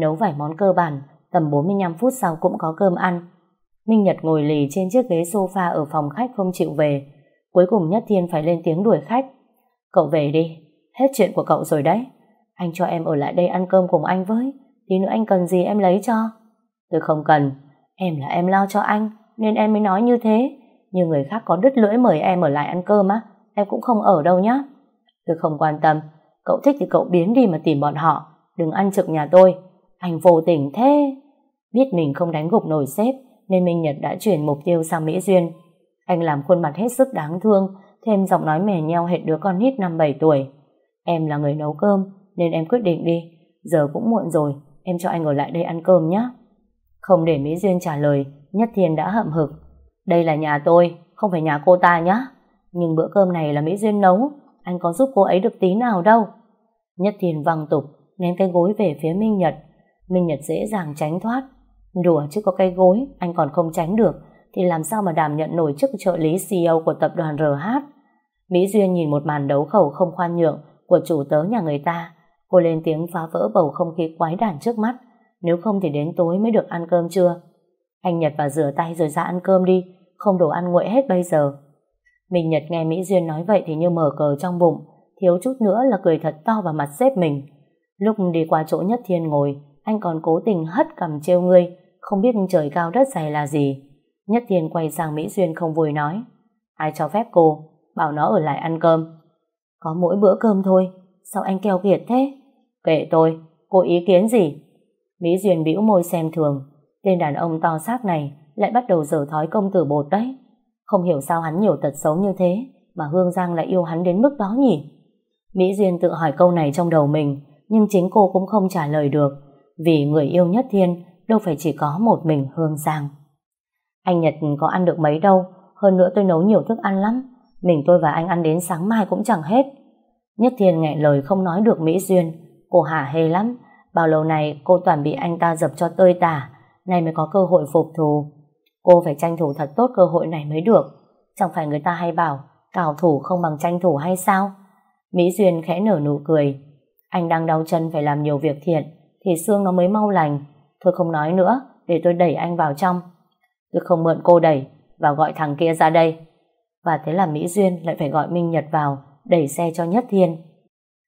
Nấu vài món cơ bản, tầm 45 phút sau cũng có cơm ăn. Minh Nhật ngồi lì trên chiếc ghế sofa ở phòng khách không chịu về. Cuối cùng Nhất Thiên phải lên tiếng đuổi khách. Cậu về đi, hết chuyện của cậu rồi đấy. Anh cho em ở lại đây ăn cơm cùng anh với. Tí nữa anh cần gì em lấy cho. Tôi không cần. Em là em lo cho anh, nên em mới nói như thế. Nhưng người khác có đứt lưỡi mời em ở lại ăn cơm á, em cũng không ở đâu nhá. Tôi không quan tâm. Cậu thích thì cậu biến đi mà tìm bọn họ. Đừng ăn trực nhà tôi. Anh vô tình thế. Biết mình không đánh gục nổi sếp, nên Minh Nhật đã chuyển mục tiêu sang Mỹ Duyên. Anh làm khuôn mặt hết sức đáng thương, thêm giọng nói mè nheo hệt đứa con nít năm bảy tuổi. Em là người nấu cơm, nên em quyết định đi. Giờ cũng muộn rồi, em cho anh ở lại đây ăn cơm nhé. Không để Mỹ Duyên trả lời, Nhất Thiên đã hậm hực. Đây là nhà tôi, không phải nhà cô ta nhá Nhưng bữa cơm này là Mỹ Duyên nấu, anh có giúp cô ấy được tí nào đâu. Nhất Thiên văng tục, ném cái gối về phía Minh Nhật. Minh Nhật dễ dàng tránh thoát. Đùa chứ có cái gối, anh còn không tránh được, thì làm sao mà đảm nhận nổi chức trợ lý CEO của tập đoàn RH. Mỹ Duyên nhìn một màn đấu khẩu không khoan nhượng của chủ tớ nhà người ta. Cô lên tiếng phá vỡ bầu không khí quái đản trước mắt. Nếu không thì đến tối mới được ăn cơm trưa. Anh Nhật vào rửa tay rồi ra ăn cơm đi, không đồ ăn nguội hết bây giờ. Mình Nhật nghe Mỹ Duyên nói vậy thì như mở cờ trong bụng, thiếu chút nữa là cười thật to vào mặt sếp mình. Lúc đi qua chỗ Nhất Thiên ngồi, anh còn cố tình hất cầm trêu ngươi, không biết trời cao đất dày là gì. Nhất Thiên quay sang Mỹ Duyên không vui nói, ai cho phép cô, bảo nó ở lại ăn cơm. Có mỗi bữa cơm thôi, sao anh keo kiệt thế? Kệ tôi, cô ý kiến gì? Mỹ Duyên bĩu môi xem thường, tên đàn ông to xác này lại bắt đầu dở thói công tử bột đấy. Không hiểu sao hắn nhiều tật xấu như thế, mà Hương Giang lại yêu hắn đến mức đó nhỉ? Mỹ Duyên tự hỏi câu này trong đầu mình, nhưng chính cô cũng không trả lời được, vì người yêu nhất thiên đâu phải chỉ có một mình Hương Giang. Anh Nhật có ăn được mấy đâu, hơn nữa tôi nấu nhiều thức ăn lắm, mình tôi và anh ăn đến sáng mai cũng chẳng hết. Nhất Thiên nghẹn lời không nói được Mỹ Duyên, cô hả hê lắm, bao lâu này cô toàn bị anh ta dập cho tơi tả, nay mới có cơ hội phục thù Cô phải tranh thủ thật tốt cơ hội này mới được. Chẳng phải người ta hay bảo cào thủ không bằng tranh thủ hay sao? Mỹ Duyên khẽ nở nụ cười. Anh đang đau chân phải làm nhiều việc thiện thì xương nó mới mau lành. Thôi không nói nữa, để tôi đẩy anh vào trong. Tôi không mượn cô đẩy và gọi thằng kia ra đây. Và thế là Mỹ Duyên lại phải gọi Minh Nhật vào đẩy xe cho Nhất Thiên.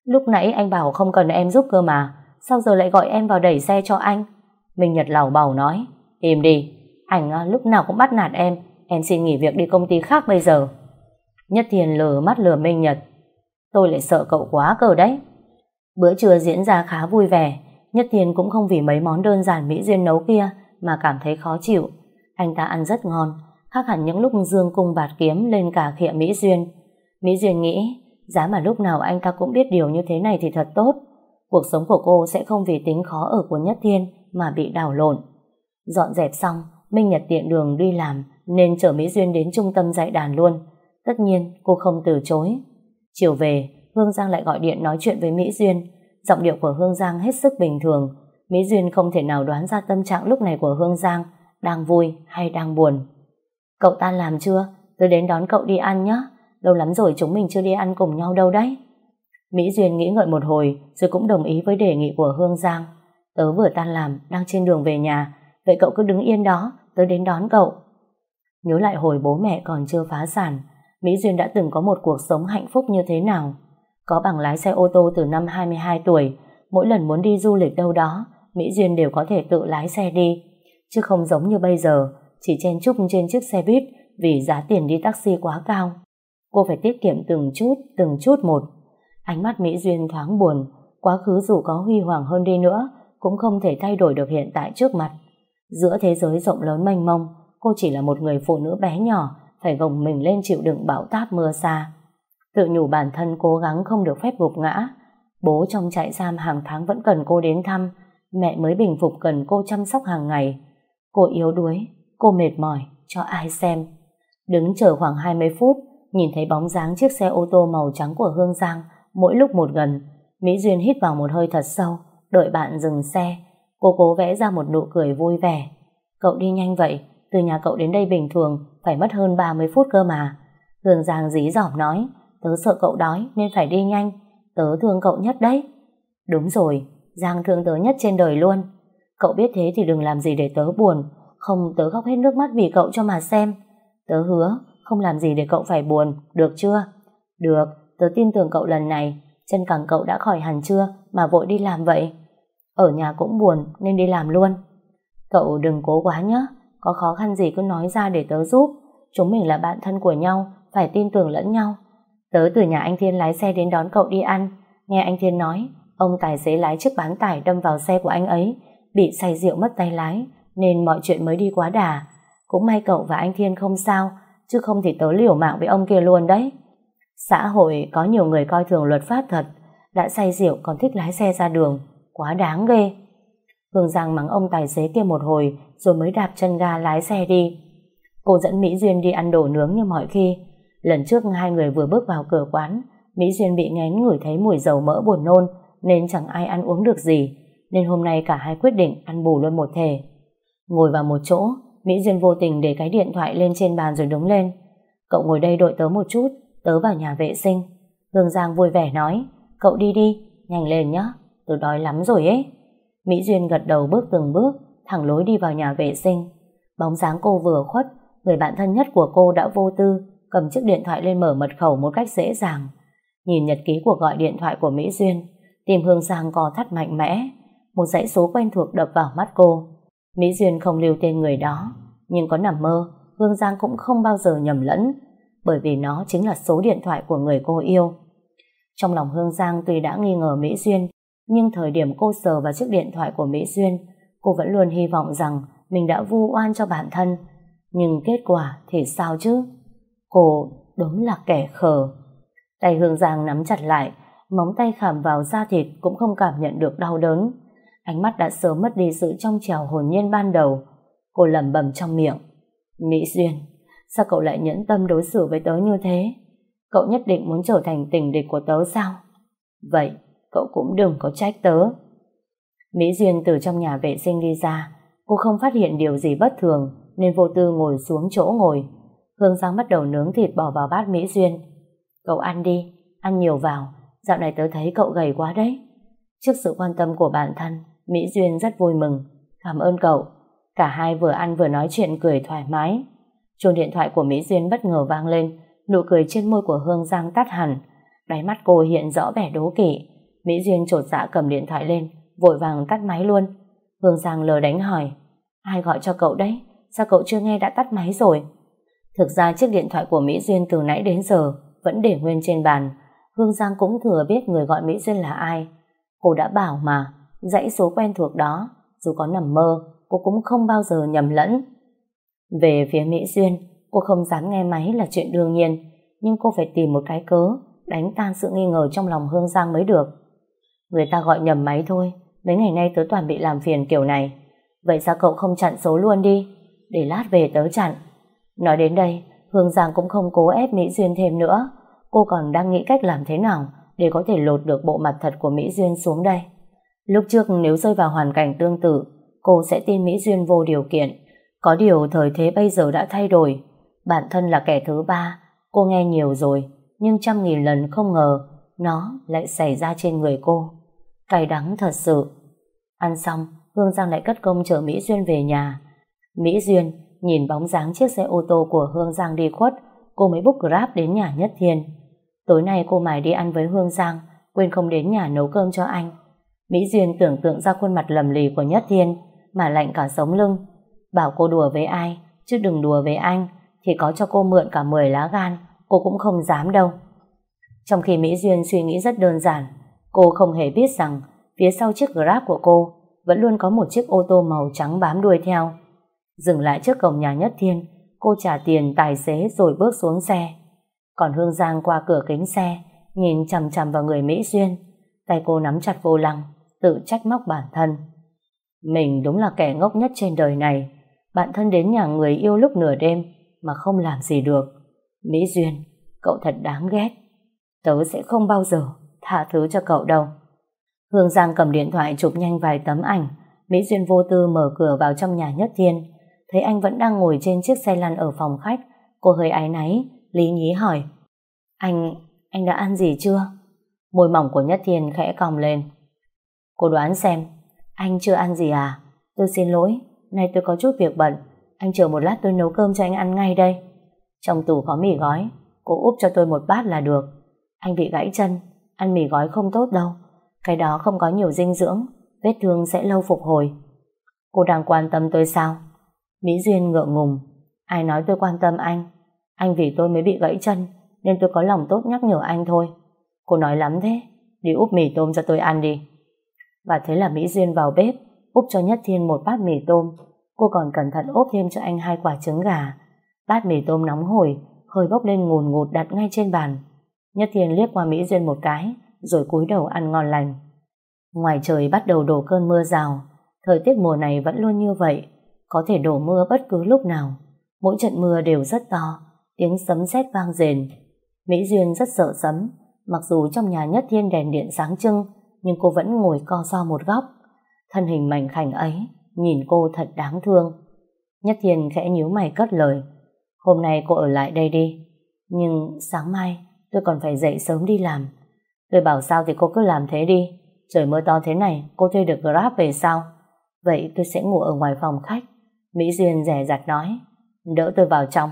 Lúc nãy anh bảo không cần em giúp cơ mà sao giờ lại gọi em vào đẩy xe cho anh? Minh Nhật lảo bảo nói Im đi, anh à, lúc nào cũng bắt nạt em. Em xin nghỉ việc đi công ty khác bây giờ. Nhất Thiên lờ mắt lừa Minh Nhật. Tôi lại sợ cậu quá cờ đấy. Bữa trưa diễn ra khá vui vẻ. Nhất Thiên cũng không vì mấy món đơn giản Mỹ Duyên nấu kia Mà cảm thấy khó chịu. Anh ta ăn rất ngon, Khác hẳn những lúc Dương cung bạt kiếm lên cả khịa Mỹ Duyên. Mỹ Duyên nghĩ, Giá mà lúc nào anh ta cũng biết điều như thế này thì thật tốt. Cuộc sống của cô sẽ không vì tính khó ở của Nhất Thiên Mà bị đảo lộn. Dọn dẹp xong Minh Nhật tiện đường đi làm nên chở Mỹ Duyên đến trung tâm dạy đàn luôn. Tất nhiên cô không từ chối. Chiều về, Hương Giang lại gọi điện nói chuyện với Mỹ Duyên. Giọng điệu của Hương Giang hết sức bình thường. Mỹ Duyên không thể nào đoán ra tâm trạng lúc này của Hương Giang, đang vui hay đang buồn. Cậu ta làm chưa? Tôi đến đón cậu đi ăn nhé. Lâu lắm rồi chúng mình chưa đi ăn cùng nhau đâu đấy. Mỹ Duyên nghĩ ngợi một hồi rồi cũng đồng ý với đề nghị của Hương Giang. Tớ vừa tan làm, đang trên đường về nhà. Vậy cậu cứ đứng yên đó, tớ đến đón cậu. Nhớ lại hồi bố mẹ còn chưa phá sản, Mỹ Duyên đã từng có một cuộc sống hạnh phúc như thế nào. Có bằng lái xe ô tô từ năm 22 tuổi, mỗi lần muốn đi du lịch đâu đó, Mỹ Duyên đều có thể tự lái xe đi. Chứ không giống như bây giờ, chỉ chen chúc trên chiếc xe buýt vì giá tiền đi taxi quá cao. Cô phải tiết kiệm từng chút, từng chút một. Ánh mắt Mỹ Duyên thoáng buồn, quá khứ dù có huy hoàng hơn đi nữa, cũng không thể thay đổi được hiện tại trước mặt. Giữa thế giới rộng lớn mênh mông, cô chỉ là một người phụ nữ bé nhỏ, phải gồng mình lên chịu đựng bão táp mưa xa. Tự nhủ bản thân cố gắng không được phép gục ngã. Bố trong trại giam hàng tháng vẫn cần cô đến thăm, mẹ mới bình phục cần cô chăm sóc hàng ngày. Cô yếu đuối, cô mệt mỏi, cho ai xem. Đứng chờ khoảng 20 phút, nhìn thấy bóng dáng chiếc xe ô tô màu trắng của Hương Giang mỗi lúc một gần. Mỹ Duyên hít vào một hơi thật sâu, đợi bạn dừng xe. Cô cố vẽ ra một nụ cười vui vẻ. Cậu đi nhanh vậy, từ nhà cậu đến đây bình thường phải mất hơn 30 phút cơ mà. Hương Giang dí dỏm nói, tớ sợ cậu đói nên phải đi nhanh, tớ thương cậu nhất đấy. Đúng rồi, Giang thương tớ nhất trên đời luôn. Cậu biết thế thì đừng làm gì để tớ buồn, không tớ khóc hết nước mắt vì cậu cho mà xem. Tớ hứa, không làm gì để cậu phải buồn, được chưa? Được, tớ tin tưởng cậu lần này, chân cẳng cậu đã khỏi hẳn chưa mà vội đi làm vậy? Ở nhà cũng buồn nên đi làm luôn. Cậu đừng cố quá nhé, có khó khăn gì cứ nói ra để tớ giúp. Chúng mình là bạn thân của nhau, phải tin tưởng lẫn nhau. Tớ từ nhà anh Thiên lái xe đến đón cậu đi ăn. Nghe anh Thiên nói, ông tài xế lái chiếc bán tải đâm vào xe của anh ấy, bị say rượu mất tay lái, nên mọi chuyện mới đi quá đà. Cũng may cậu và anh Thiên không sao, chứ không thì tớ liều mạng với ông kia luôn đấy. Xã hội có nhiều người coi thường luật pháp thật, đã say rượu còn thích lái xe ra đường, quá đáng ghê. Hương Giang mắng ông tài xế kia một hồi rồi mới đạp chân ga lái xe đi. Cô dẫn Mỹ Duyên đi ăn đồ nướng như mọi khi. Lần trước hai người vừa bước vào cửa quán, Mỹ Duyên bị ngén ngửi thấy mùi dầu mỡ buồn nôn nên chẳng ai ăn uống được gì. Nên hôm nay cả hai quyết định ăn bù luôn một thể. Ngồi vào một chỗ, Mỹ Duyên vô tình để cái điện thoại lên trên bàn rồi đứng lên. Cậu ngồi đây đợi tớ một chút, tớ vào nhà vệ sinh. Hương Giang vui vẻ nói, cậu đi đi, nhanh lên nhé, tôi đói lắm rồi ấy. Mỹ Duyên gật đầu bước từng bước, thẳng lối đi vào nhà vệ sinh. Bóng dáng cô vừa khuất, người bạn thân nhất của cô đã vô tư, cầm chiếc điện thoại lên mở mật khẩu một cách dễ dàng. Nhìn nhật ký cuộc gọi điện thoại của Mỹ Duyên, tìm Hương Giang co thắt mạnh mẽ, một dãy số quen thuộc đập vào mắt cô. Mỹ Duyên không lưu tên người đó, nhưng có nằm mơ, Hương Giang cũng không bao giờ nhầm lẫn, bởi vì nó chính là số điện thoại của người cô yêu. Trong lòng Hương Giang tuy đã nghi ngờ Mỹ Duyên, nhưng thời điểm cô sờ vào chiếc điện thoại của Mỹ Duyên, cô vẫn luôn hy vọng rằng mình đã vu oan cho bản thân. Nhưng kết quả thì sao chứ? Cô đúng là kẻ khờ. Tay Hương Giang nắm chặt lại, móng tay khảm vào da thịt cũng không cảm nhận được đau đớn. Ánh mắt đã sớm mất đi sự trong trèo hồn nhiên ban đầu. Cô lẩm bẩm trong miệng. Mỹ Duyên, sao cậu lại nhẫn tâm đối xử với tớ như thế? Cậu nhất định muốn trở thành tình địch của tớ sao? Vậy, cậu cũng đừng có trách tớ. Mỹ Duyên từ trong nhà vệ sinh đi ra, cô không phát hiện điều gì bất thường nên vô tư ngồi xuống chỗ ngồi. Hương Giang bắt đầu nướng thịt bỏ vào bát Mỹ Duyên. Cậu ăn đi, ăn nhiều vào, dạo này tớ thấy cậu gầy quá đấy. Trước sự quan tâm của bản thân, Mỹ Duyên rất vui mừng. Cảm ơn cậu. Cả hai vừa ăn vừa nói chuyện cười thoải mái. Chuông điện thoại của Mỹ Duyên bất ngờ vang lên, nụ cười trên môi của Hương Giang tắt hẳn. Đáy mắt cô hiện rõ vẻ đố kỵ. Mỹ Duyên trột dạ cầm điện thoại lên, vội vàng tắt máy luôn. Hương Giang lờ đánh hỏi, ai gọi cho cậu đấy? Sao cậu chưa nghe đã tắt máy rồi? Thực ra chiếc điện thoại của Mỹ Duyên từ nãy đến giờ vẫn để nguyên trên bàn. Hương Giang cũng thừa biết người gọi Mỹ Duyên là ai. Cô đã bảo mà, dãy số quen thuộc đó, dù có nằm mơ, cô cũng không bao giờ nhầm lẫn. Về phía Mỹ Duyên, cô không dám nghe máy là chuyện đương nhiên, nhưng cô phải tìm một cái cớ, đánh tan sự nghi ngờ trong lòng Hương Giang mới được. Người ta gọi nhầm máy thôi, mấy ngày nay tớ toàn bị làm phiền kiểu này. Vậy sao cậu không chặn số luôn đi, để lát về tớ chặn. Nói đến đây, Hương Giang cũng không cố ép Mỹ Duyên thêm nữa, cô còn đang nghĩ cách làm thế nào để có thể lột được bộ mặt thật của Mỹ Duyên xuống đây. Lúc trước nếu rơi vào hoàn cảnh tương tự, cô sẽ tin Mỹ Duyên vô điều kiện. Có điều thời thế bây giờ đã thay đổi. Bản thân là kẻ thứ ba, cô nghe nhiều rồi, nhưng trăm nghìn lần không ngờ nó lại xảy ra trên người cô. Cay đắng thật sự. Ăn xong, Hương Giang lại cất công chở Mỹ Duyên về nhà. Mỹ Duyên nhìn bóng dáng chiếc xe ô tô của Hương Giang đi khuất, cô mới book Grab đến nhà Nhất Thiên. Tối nay cô mải đi ăn với Hương Giang, quên không đến nhà nấu cơm cho anh. Mỹ Duyên tưởng tượng ra khuôn mặt lầm lì của Nhất Thiên, mà lạnh cả sống lưng. Bảo cô đùa với ai, chứ đừng đùa với anh, thì có cho cô mượn cả 10 lá gan, cô cũng không dám đâu. Trong khi Mỹ Duyên suy nghĩ rất đơn giản, cô không hề biết rằng phía sau chiếc Grab của cô vẫn luôn có một chiếc ô tô màu trắng bám đuôi theo. Dừng lại trước cổng nhà Nhất Thiên, cô trả tiền tài xế rồi bước xuống xe. Còn Hương Giang qua cửa kính xe, nhìn chằm chằm vào người Mỹ Duyên. Tay cô nắm chặt vô lăng, tự trách móc bản thân. Mình đúng là kẻ ngốc nhất trên đời này. Bạn thân đến nhà người yêu lúc nửa đêm mà không làm gì được. Mỹ Duyên, cậu thật đáng ghét. Tớ sẽ không bao giờ tha thứ cho cậu đâu. Hương Giang cầm điện thoại chụp nhanh vài tấm ảnh. Mỹ Duyên vô tư mở cửa vào trong nhà Nhất Thiên. Thấy anh vẫn đang ngồi trên chiếc xe lăn ở phòng khách. Cô hơi áy náy, lý nhí hỏi. Anh, anh đã ăn gì chưa? Môi mỏng của Nhất Thiên khẽ cong lên. Cô đoán xem, anh chưa ăn gì à? Tôi xin lỗi, nay tôi có chút việc bận. Anh chờ một lát tôi nấu cơm cho anh ăn ngay đây. Trong tủ có mì gói, cô úp cho tôi một bát là được. Anh bị gãy chân, ăn mì gói không tốt đâu. Cái đó không có nhiều dinh dưỡng, vết thương sẽ lâu phục hồi. Cô đang quan tâm tôi sao? Mỹ Duyên ngượng ngùng. Ai nói tôi quan tâm anh? Anh vì tôi mới bị gãy chân, nên tôi có lòng tốt nhắc nhở anh thôi. Cô nói lắm thế, đi úp mì tôm cho tôi ăn đi. Và thế là Mỹ Duyên vào bếp, úp cho Nhất Thiên một bát mì tôm. Cô còn cẩn thận úp thêm cho anh hai quả trứng gà. Bát mì tôm nóng hổi, hơi bốc lên ngùn ngụt đặt ngay trên bàn. Nhất Thiên liếc qua Mỹ Duyên một cái, rồi cúi đầu ăn ngon lành. Ngoài trời bắt đầu đổ cơn mưa rào, thời tiết mùa này vẫn luôn như vậy, có thể đổ mưa bất cứ lúc nào. Mỗi trận mưa đều rất to, tiếng sấm sét vang rền. Mỹ Duyên rất sợ sấm, mặc dù trong nhà Nhất Thiên đèn điện sáng trưng, nhưng cô vẫn ngồi co so một góc. Thân hình mảnh khảnh ấy, nhìn cô thật đáng thương. Nhất Thiên khẽ nhíu mày cất lời. Hôm nay cô ở lại đây đi, nhưng sáng mai tôi còn phải dậy sớm đi làm. Tôi bảo sao thì cô cứ làm thế đi. Trời mưa to thế này, cô thuê được Grab về sao? Vậy tôi sẽ ngủ ở ngoài phòng khách. Mỹ Duyên rẻ rặt nói. Đỡ tôi vào trong.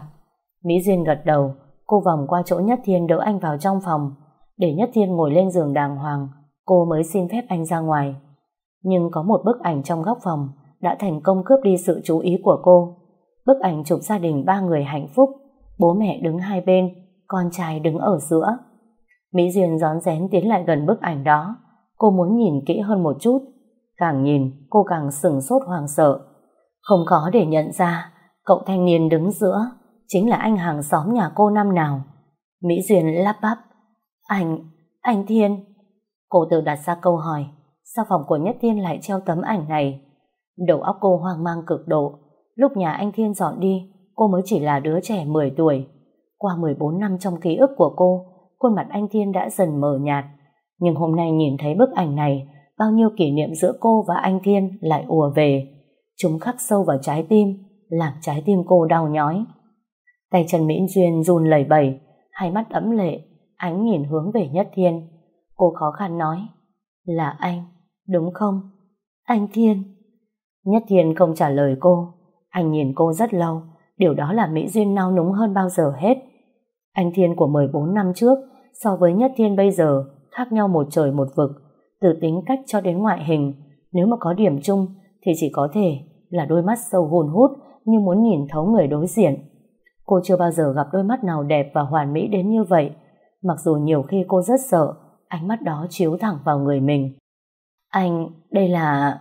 Mỹ Duyên gật đầu, cô vòng qua chỗ Nhất Thiên đỡ anh vào trong phòng. Để Nhất Thiên ngồi lên giường đàng hoàng, cô mới xin phép anh ra ngoài. Nhưng có một bức ảnh trong góc phòng đã thành công cướp đi sự chú ý của cô. Bức ảnh chụp gia đình ba người hạnh phúc, bố mẹ đứng hai bên, con trai đứng ở giữa. Mỹ Duyên gión rén tiến lại gần bức ảnh đó. Cô muốn nhìn kỹ hơn một chút. Càng nhìn, cô càng sừng sốt hoàng sợ. Không khó để nhận ra, cậu thanh niên đứng giữa chính là anh hàng xóm nhà cô năm nào. Mỹ Duyên lắp bắp. Anh, anh Thiên. Cô tự đặt ra câu hỏi, sao phòng của Nhất Thiên lại treo tấm ảnh này? Đầu óc cô hoang mang cực độ. Lúc nhà anh Thiên dọn đi, cô mới chỉ là đứa trẻ 10 tuổi. Qua 14 năm trong ký ức của cô, khuôn mặt anh Thiên đã dần mờ nhạt. Nhưng hôm nay nhìn thấy bức ảnh này, bao nhiêu kỷ niệm giữa cô và anh Thiên lại ùa về. Chúng khắc sâu vào trái tim, làm trái tim cô đau nhói. Tay Trần Mỹ Duyên run lẩy bẩy, hai mắt ấm lệ, ánh nhìn hướng về Nhất Thiên. Cô khó khăn nói, là anh, đúng không? Anh Thiên. Nhất Thiên không trả lời cô, anh nhìn cô rất lâu, điều đó là Mỹ Duyên nao núng hơn bao giờ hết. Anh Thiên của 14 năm trước so với Nhất Thiên bây giờ khác nhau một trời một vực, từ tính cách cho đến ngoại hình. Nếu mà có điểm chung thì chỉ có thể là đôi mắt sâu hồn hút như muốn nhìn thấu người đối diện. Cô chưa bao giờ gặp đôi mắt nào đẹp và hoàn mỹ đến như vậy, mặc dù nhiều khi cô rất sợ ánh mắt đó chiếu thẳng vào người mình. Anh, đây là...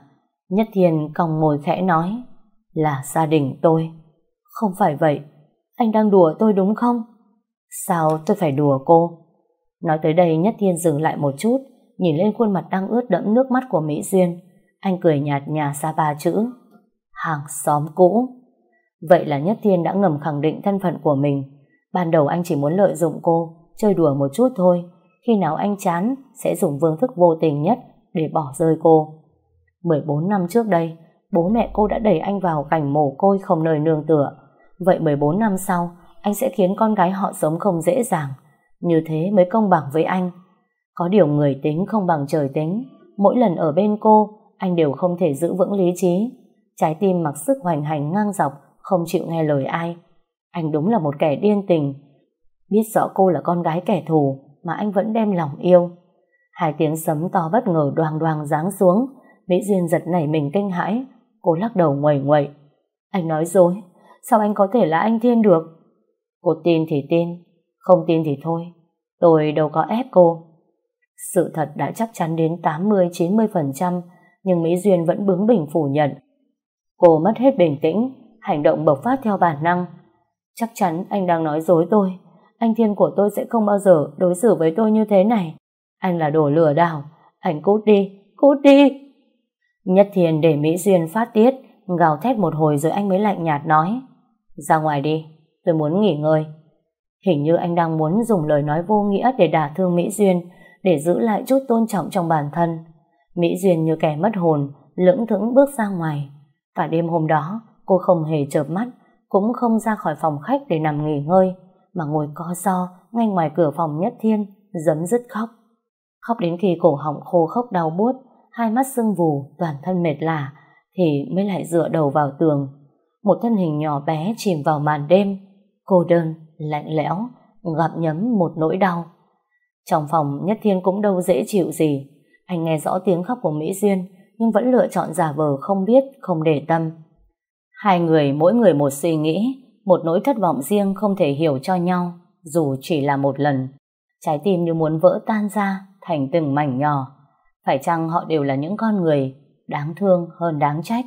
Nhất Thiên còng môi khẽ nói, là gia đình tôi. Không phải vậy, anh đang đùa tôi đúng không? Sao tôi phải đùa cô? Nói tới đây Nhất Thiên dừng lại một chút, nhìn lên khuôn mặt đang ướt đẫm nước mắt của Mỹ Duyên. Anh cười nhạt nhà xa ba chữ. Hàng xóm cũ. Vậy là Nhất Thiên đã ngầm khẳng định thân phận của mình. Ban đầu anh chỉ muốn lợi dụng cô, chơi đùa một chút thôi. Khi nào anh chán, sẽ dùng phương thức vô tình nhất để bỏ rơi cô. 14 năm trước đây, bố mẹ cô đã đẩy anh vào cảnh mồ côi không nơi nương tựa. Vậy 14 năm sau, anh sẽ khiến con gái họ sống không dễ dàng. Như thế mới công bằng với anh. Có điều người tính không bằng trời tính. Mỗi lần ở bên cô, anh đều không thể giữ vững lý trí. Trái tim mặc sức hoành hành ngang dọc, không chịu nghe lời ai. Anh đúng là một kẻ điên tình. Biết rõ cô là con gái kẻ thù, mà anh vẫn đem lòng yêu. Hai tiếng sấm to bất ngờ đoàng đoàng giáng xuống. Mỹ Duyên giật nảy mình kinh hãi. Cô lắc đầu nguầy nguậy. Anh nói dối. Sao anh có thể là anh Thiên được? Cô tin thì tin, không tin thì thôi. Tôi đâu có ép cô. Sự thật đã chắc chắn đến 80-90%, nhưng Mỹ Duyên vẫn bướng bỉnh phủ nhận. Cô mất hết bình tĩnh, hành động bộc phát theo bản năng. Chắc chắn anh đang nói dối tôi. Anh Thiên của tôi sẽ không bao giờ đối xử với tôi như thế này. Anh là đồ lừa đảo. Anh cút đi, cút đi. Nhất Thiên để Mỹ Duyên phát tiết, gào thét một hồi rồi anh mới lạnh nhạt nói. Ra ngoài đi, tôi muốn nghỉ ngơi. Hình như anh đang muốn dùng lời nói vô nghĩa để đả thương Mỹ Duyên, để giữ lại chút tôn trọng trong bản thân. Mỹ Duyên như kẻ mất hồn, lững thững bước ra ngoài. Cả đêm hôm đó, cô không hề chợp mắt, cũng không ra khỏi phòng khách để nằm nghỉ ngơi, mà ngồi co so ngay ngoài cửa phòng Nhất Thiên, dấm dứt khóc. Khóc đến khi cổ họng khô khốc đau buốt, hai mắt sưng vù, toàn thân mệt lả, thì mới lại dựa đầu vào tường. Một thân hình nhỏ bé chìm vào màn đêm, cô đơn, lạnh lẽo, gặp nhấm một nỗi đau. Trong phòng Nhất Thiên cũng đâu dễ chịu gì, anh nghe rõ tiếng khóc của Mỹ Duyên, nhưng vẫn lựa chọn giả vờ không biết, không để tâm. Hai người mỗi người một suy nghĩ, một nỗi thất vọng riêng không thể hiểu cho nhau, dù chỉ là một lần. Trái tim như muốn vỡ tan ra thành từng mảnh nhỏ. Phải chăng họ đều là những con người đáng thương hơn đáng trách?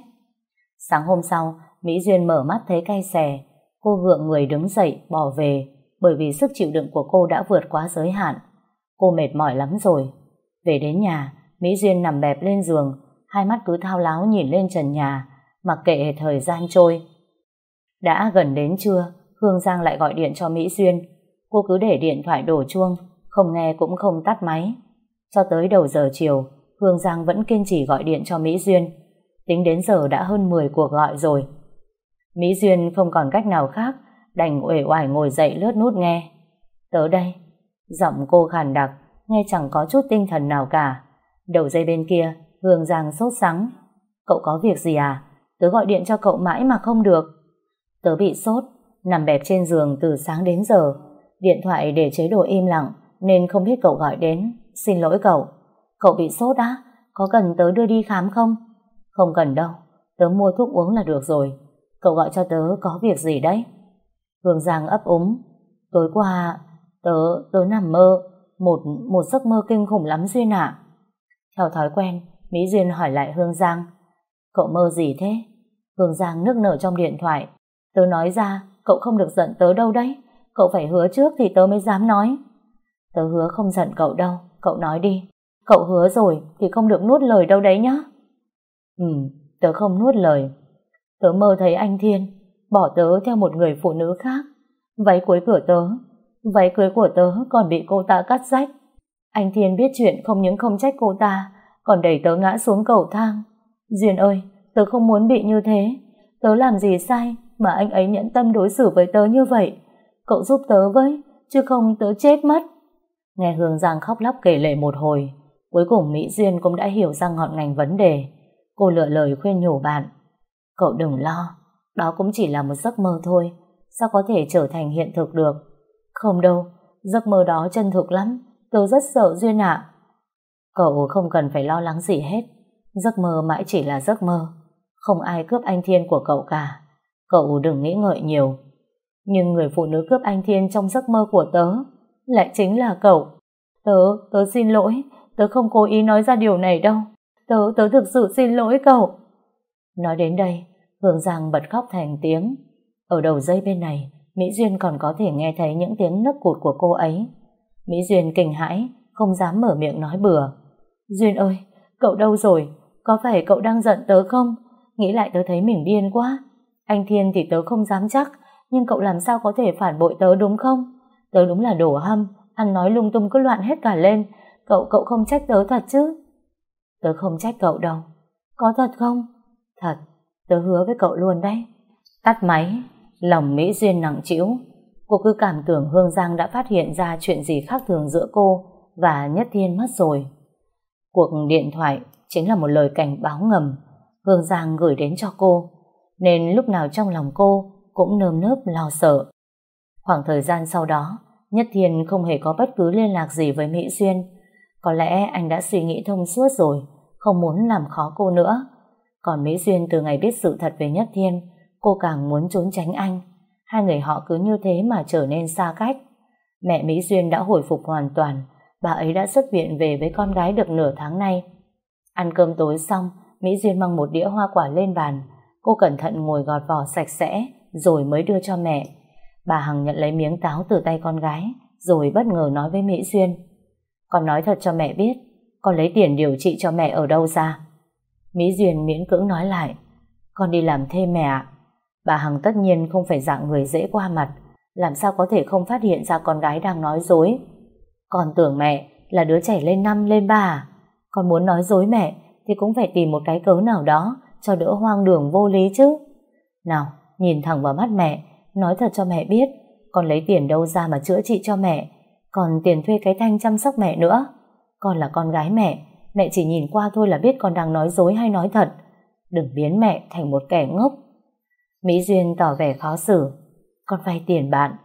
Sáng hôm sau, Mỹ Duyên mở mắt thấy cay xè. Cô gượng người đứng dậy, bỏ về, bởi vì sức chịu đựng của cô đã vượt quá giới hạn. Cô mệt mỏi lắm rồi. Về đến nhà, Mỹ Duyên nằm bẹp lên giường, hai mắt cứ thao láo nhìn lên trần nhà, mặc kệ thời gian trôi. Đã gần đến trưa, Hương Giang lại gọi điện cho Mỹ Duyên. Cô cứ để điện thoại đổ chuông, không nghe cũng không tắt máy. Cho tới đầu giờ chiều, Hương Giang vẫn kiên trì gọi điện cho Mỹ Duyên. Tính đến giờ đã hơn 10 cuộc gọi rồi. Mỹ Duyên không còn cách nào khác, đành uể oải ngồi dậy lướt nút nghe. Tớ đây, giọng cô khàn đặc, nghe chẳng có chút tinh thần nào cả. Đầu dây bên kia, Hương Giang sốt sắng. Cậu có việc gì à? Tớ gọi điện cho cậu mãi mà không được. Tớ bị sốt, nằm bẹp trên giường từ sáng đến giờ. Điện thoại để chế độ im lặng, nên không biết cậu gọi đến. Xin lỗi cậu. Cậu bị sốt á? Có cần tớ đưa đi khám không? Không cần đâu. Tớ mua thuốc uống là được rồi. Cậu gọi cho tớ có việc gì đấy? Hương Giang ấp úng. Tối qua, tớ, tớ nằm mơ. Một, một giấc mơ kinh khủng lắm Duyên ạ. Theo thói quen, Mỹ Duyên hỏi lại Hương Giang. Cậu mơ gì thế? Hương Giang nước nở trong điện thoại. Tớ nói ra, cậu không được giận tớ đâu đấy. Cậu phải hứa trước thì tớ mới dám nói. Tớ hứa không giận cậu đâu, cậu nói đi. Cậu hứa rồi thì không được nuốt lời đâu đấy nhá. Ừ, tớ không nuốt lời. Tớ mơ thấy anh Thiên bỏ tớ theo một người phụ nữ khác. Váy cuối cửa tớ, váy cưới của tớ còn bị cô ta cắt rách. Anh Thiên biết chuyện không những không trách cô ta, còn đẩy tớ ngã xuống cầu thang. Duyên ơi, tớ không muốn bị như thế. Tớ làm gì sai mà anh ấy nhẫn tâm đối xử với tớ như vậy? Cậu giúp tớ với, chứ không tớ chết mất. Nghe Hương Giang khóc lóc kể lệ một hồi, cuối cùng Mỹ Duyên cũng đã hiểu ra ngọn ngành vấn đề. Cô lựa lời khuyên nhủ bạn. Cậu đừng lo, đó cũng chỉ là một giấc mơ thôi, sao có thể trở thành hiện thực được? Không đâu, giấc mơ đó chân thực lắm, tớ rất sợ Duyên ạ. Cậu không cần phải lo lắng gì hết, giấc mơ mãi chỉ là giấc mơ, không ai cướp anh Thiên của cậu cả. Cậu đừng nghĩ ngợi nhiều. Nhưng người phụ nữ cướp anh Thiên trong giấc mơ của tớ lại chính là cậu. Tớ, tớ xin lỗi, tớ không cố ý nói ra điều này đâu. Tớ, tớ thực sự xin lỗi cậu. Nói đến đây, Hương Giang bật khóc thành tiếng. Ở đầu dây bên này, Mỹ Duyên còn có thể nghe thấy những tiếng nấc cụt của cô ấy. Mỹ Duyên kinh hãi, không dám mở miệng nói bừa. Duyên ơi, cậu đâu rồi? Có phải cậu đang giận tớ không? Nghĩ lại tớ thấy mình điên quá. Anh Thiên thì tớ không dám chắc, nhưng cậu làm sao có thể phản bội tớ đúng không? Tớ đúng là đổ hâm, ăn nói lung tung cứ loạn hết cả lên. Cậu cậu không trách tớ thật chứ? Tớ không trách cậu đâu. Có thật không? Thật, tớ hứa với cậu luôn đấy. Tắt máy, lòng Mỹ Duyên nặng trĩu. Cô cứ cảm tưởng Hương Giang đã phát hiện ra chuyện gì khác thường giữa cô và Nhất Thiên mất rồi. Cuộc điện thoại chính là một lời cảnh báo ngầm Hương Giang gửi đến cho cô, nên lúc nào trong lòng cô cũng nơm nớp lo sợ. Khoảng thời gian sau đó, Nhất Thiên không hề có bất cứ liên lạc gì với Mỹ Duyên. Có lẽ anh đã suy nghĩ thông suốt rồi, không muốn làm khó cô nữa. Còn Mỹ Duyên từ ngày biết sự thật về Nhất Thiên, cô càng muốn trốn tránh anh. Hai người họ cứ như thế mà trở nên xa cách. Mẹ Mỹ Duyên đã hồi phục hoàn toàn, bà ấy đã xuất viện về với con gái được nửa tháng nay. Ăn cơm tối xong, Mỹ Duyên mang một đĩa hoa quả lên bàn, Cô cẩn thận ngồi gọt vỏ sạch sẽ rồi mới đưa cho mẹ. Bà Hằng nhận lấy miếng táo từ tay con gái rồi bất ngờ nói với Mỹ Duyên. Con nói thật cho mẹ biết, con lấy tiền điều trị cho mẹ ở đâu ra? Mỹ Duyên miễn cưỡng nói lại. Con đi làm thêm mẹ ạ. Bà Hằng tất nhiên không phải dạng người dễ qua mặt, làm sao có thể không phát hiện ra con gái đang nói dối. Con tưởng mẹ là đứa trẻ lên năm lên ba à? Con muốn nói dối mẹ thì cũng phải tìm một cái cớ nào đó cho đỡ hoang đường vô lý chứ. Nào, nhìn thẳng vào mắt mẹ, nói thật cho mẹ biết, con lấy tiền đâu ra mà chữa trị cho mẹ, còn tiền thuê cái thanh chăm sóc mẹ nữa. Con là con gái mẹ, mẹ chỉ nhìn qua thôi là biết con đang nói dối hay nói thật. Đừng biến mẹ thành một kẻ ngốc. Mỹ Duyên tỏ vẻ khó xử. Con vay tiền bạn.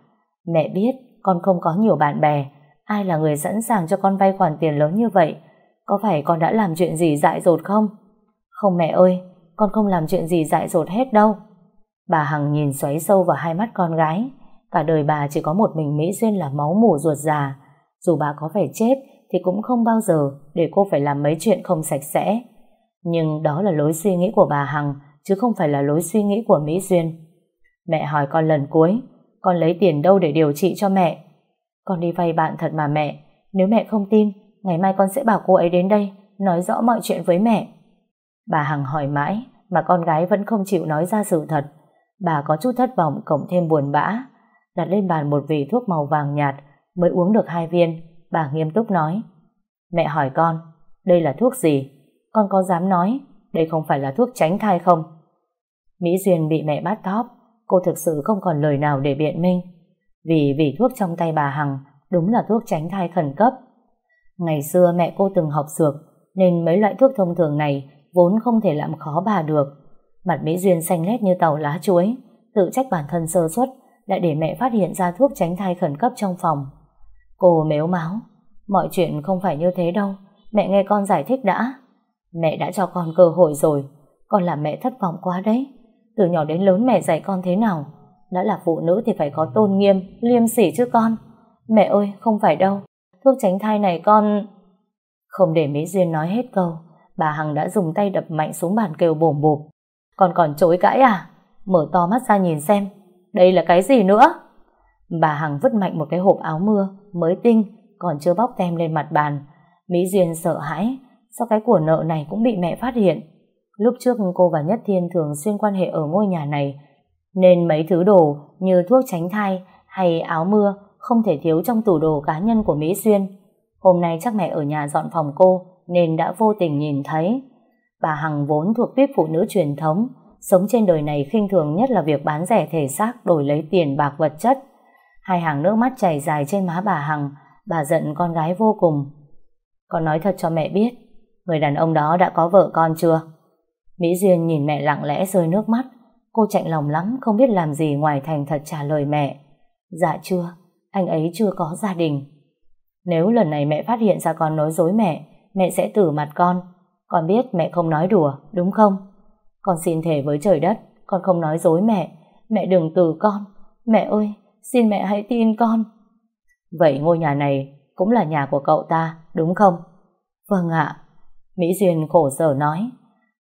Mẹ biết con không có nhiều bạn bè. Ai là người sẵn sàng cho con vay khoản tiền lớn như vậy? Có phải con đã làm chuyện gì dại dột không? Không mẹ ơi, con không làm chuyện gì dại dột hết đâu. Bà Hằng nhìn xoáy sâu vào hai mắt con gái. Cả đời bà chỉ có một mình Mỹ Duyên là máu mủ ruột già. Dù bà có phải chết thì cũng không bao giờ để cô phải làm mấy chuyện không sạch sẽ. Nhưng đó là lối suy nghĩ của bà Hằng chứ không phải là lối suy nghĩ của Mỹ Duyên. Mẹ hỏi con lần cuối, con lấy tiền đâu để điều trị cho mẹ? Con đi vay bạn thật mà mẹ, nếu mẹ không tin, ngày mai con sẽ bảo cô ấy đến đây, nói rõ mọi chuyện với mẹ. Bà Hằng hỏi mãi, mà con gái vẫn không chịu nói ra sự thật. Bà có chút thất vọng cộng thêm buồn bã, đặt lên bàn một vị thuốc màu vàng nhạt, mới uống được hai viên, bà nghiêm túc nói. Mẹ hỏi con, đây là thuốc gì? Con có dám nói, đây không phải là thuốc tránh thai không? Mỹ Duyên bị mẹ bắt tóp, cô thực sự không còn lời nào để biện minh. Vì vị thuốc trong tay bà Hằng đúng là thuốc tránh thai khẩn cấp. Ngày xưa mẹ cô từng học dược, nên mấy loại thuốc thông thường này vốn không thể làm khó bà được. Mặt Mỹ Duyên xanh lét như tàu lá chuối, tự trách bản thân sơ suất, lại để mẹ phát hiện ra thuốc tránh thai khẩn cấp trong phòng. Cô mếu máu, mọi chuyện không phải như thế đâu, mẹ nghe con giải thích đã. Mẹ đã cho con cơ hội rồi, con làm mẹ thất vọng quá đấy. Từ nhỏ đến lớn mẹ dạy con thế nào? Đã là phụ nữ thì phải có tôn nghiêm, liêm sỉ chứ con. Mẹ ơi, không phải đâu. Thuốc tránh thai này con... Không để Mỹ Duyên nói hết câu, bà Hằng đã dùng tay đập mạnh xuống bàn kêu bồm bộp. Con còn chối cãi à? Mở to mắt ra nhìn xem. Đây là cái gì nữa? Bà Hằng vứt mạnh một cái hộp áo mưa mới tinh, còn chưa bóc tem lên mặt bàn. Mỹ Duyên sợ hãi, sao cái của nợ này cũng bị mẹ phát hiện. Lúc trước cô và Nhất Thiên thường xuyên quan hệ ở ngôi nhà này, nên mấy thứ đồ như thuốc tránh thai hay áo mưa không thể thiếu trong tủ đồ cá nhân của Mỹ Duyên. Hôm nay chắc mẹ ở nhà dọn phòng cô nên đã vô tình nhìn thấy. Bà Hằng vốn thuộc tiếp phụ nữ truyền thống, sống trên đời này khinh thường nhất là việc bán rẻ thể xác đổi lấy tiền bạc vật chất. Hai hàng nước mắt chảy dài trên má bà Hằng, bà giận con gái vô cùng. Con nói thật cho mẹ biết, người đàn ông đó đã có vợ con chưa? Mỹ Duyên nhìn mẹ lặng lẽ rơi nước mắt, cô chạnh lòng lắm không biết làm gì ngoài thành thật trả lời mẹ. Dạ chưa, anh ấy chưa có gia đình. Nếu lần này mẹ phát hiện ra con nói dối mẹ, mẹ sẽ tử mặt con. Con biết mẹ không nói đùa, đúng không? Con xin thề với trời đất, con không nói dối mẹ. Mẹ đừng từ con. Mẹ ơi, xin mẹ hãy tin con. Vậy ngôi nhà này cũng là nhà của cậu ta, đúng không? Vâng ạ. Mỹ Duyên khổ sở nói.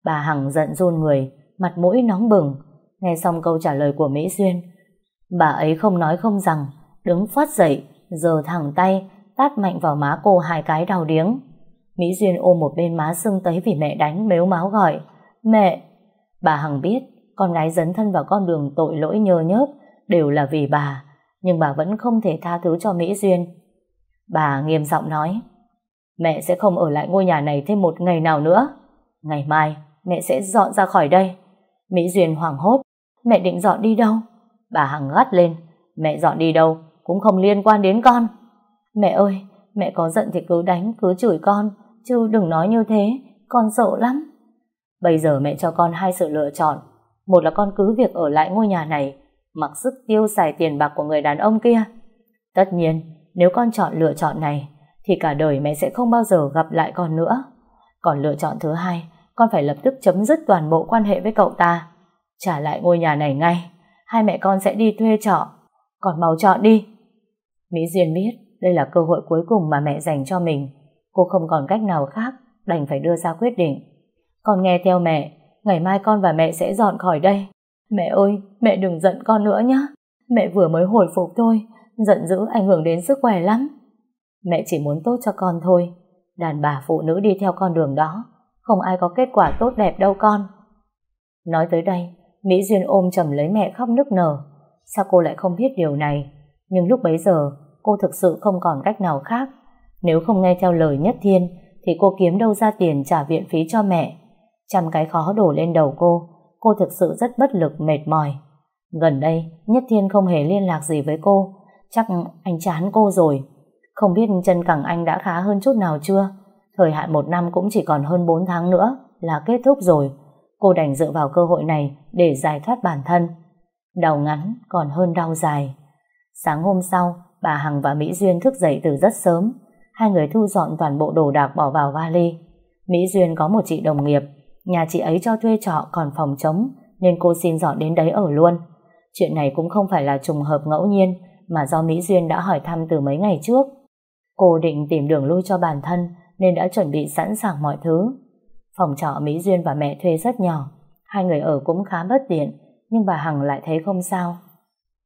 Bà Hằng giận run người, mặt mũi nóng bừng. Nghe xong câu trả lời của Mỹ Duyên, bà ấy không nói không rằng, đứng phát dậy, giờ thẳng tay, tát mạnh vào má cô hai cái đau điếng. Mỹ Duyên ôm một bên má sưng tấy vì mẹ đánh mếu máu gọi, mẹ. Bà Hằng biết, con gái dấn thân vào con đường tội lỗi nhơ nhớp, đều là vì bà, nhưng bà vẫn không thể tha thứ cho Mỹ Duyên. Bà nghiêm giọng nói, mẹ sẽ không ở lại ngôi nhà này thêm một ngày nào nữa. Ngày mai, mẹ sẽ dọn ra khỏi đây. Mỹ Duyên hoảng hốt, mẹ định dọn đi đâu? Bà Hằng gắt lên, mẹ dọn đi đâu cũng không liên quan đến con. Mẹ ơi, mẹ có giận thì cứ đánh, cứ chửi con, chứ đừng nói như thế, con sợ lắm. Bây giờ mẹ cho con hai sự lựa chọn. Một là con cứ việc ở lại ngôi nhà này, mặc sức tiêu xài tiền bạc của người đàn ông kia. Tất nhiên, nếu con chọn lựa chọn này, thì cả đời mẹ sẽ không bao giờ gặp lại con nữa. Còn lựa chọn thứ hai, con phải lập tức chấm dứt toàn bộ quan hệ với cậu ta. Trả lại ngôi nhà này ngay, hai mẹ con sẽ đi thuê trọ. Còn mau chọn đi. Mỹ Duyên biết đây là cơ hội cuối cùng mà mẹ dành cho mình. Cô không còn cách nào khác, đành phải đưa ra quyết định. Con nghe theo mẹ, Ngày mai con và mẹ sẽ dọn khỏi đây. Mẹ ơi, mẹ đừng giận con nữa nhé. Mẹ vừa mới hồi phục thôi, giận dữ ảnh hưởng đến sức khỏe lắm. Mẹ chỉ muốn tốt cho con thôi. Đàn bà phụ nữ đi theo con đường đó, không ai có kết quả tốt đẹp đâu con. Nói tới đây, Mỹ Duyên ôm chầm lấy mẹ khóc nức nở. Sao cô lại không biết điều này? Nhưng lúc bấy giờ, cô thực sự không còn cách nào khác. Nếu không nghe theo lời Nhất Thiên, thì cô kiếm đâu ra tiền trả viện phí cho mẹ. Trăm cái khó đổ lên đầu cô, cô thực sự rất bất lực mệt mỏi. Gần đây, Nhất Thiên không hề liên lạc gì với cô, chắc anh chán cô rồi. Không biết chân cẳng anh đã khá hơn chút nào chưa? Thời hạn một năm cũng chỉ còn hơn 4 tháng nữa là kết thúc rồi. Cô đành dựa vào cơ hội này để giải thoát bản thân. Đau ngắn còn hơn đau dài. Sáng hôm sau, bà Hằng và Mỹ Duyên thức dậy từ rất sớm. Hai người thu dọn toàn bộ đồ đạc bỏ vào vali. Mỹ Duyên có một chị đồng nghiệp, nhà chị ấy cho thuê trọ còn phòng trống, nên cô xin dọn đến đấy ở luôn. Chuyện này cũng không phải là trùng hợp ngẫu nhiên, mà do Mỹ Duyên đã hỏi thăm từ mấy ngày trước. Cô định tìm đường lui cho bản thân, nên đã chuẩn bị sẵn sàng mọi thứ. Phòng trọ Mỹ Duyên và mẹ thuê rất nhỏ, hai người ở cũng khá bất tiện, nhưng bà Hằng lại thấy không sao.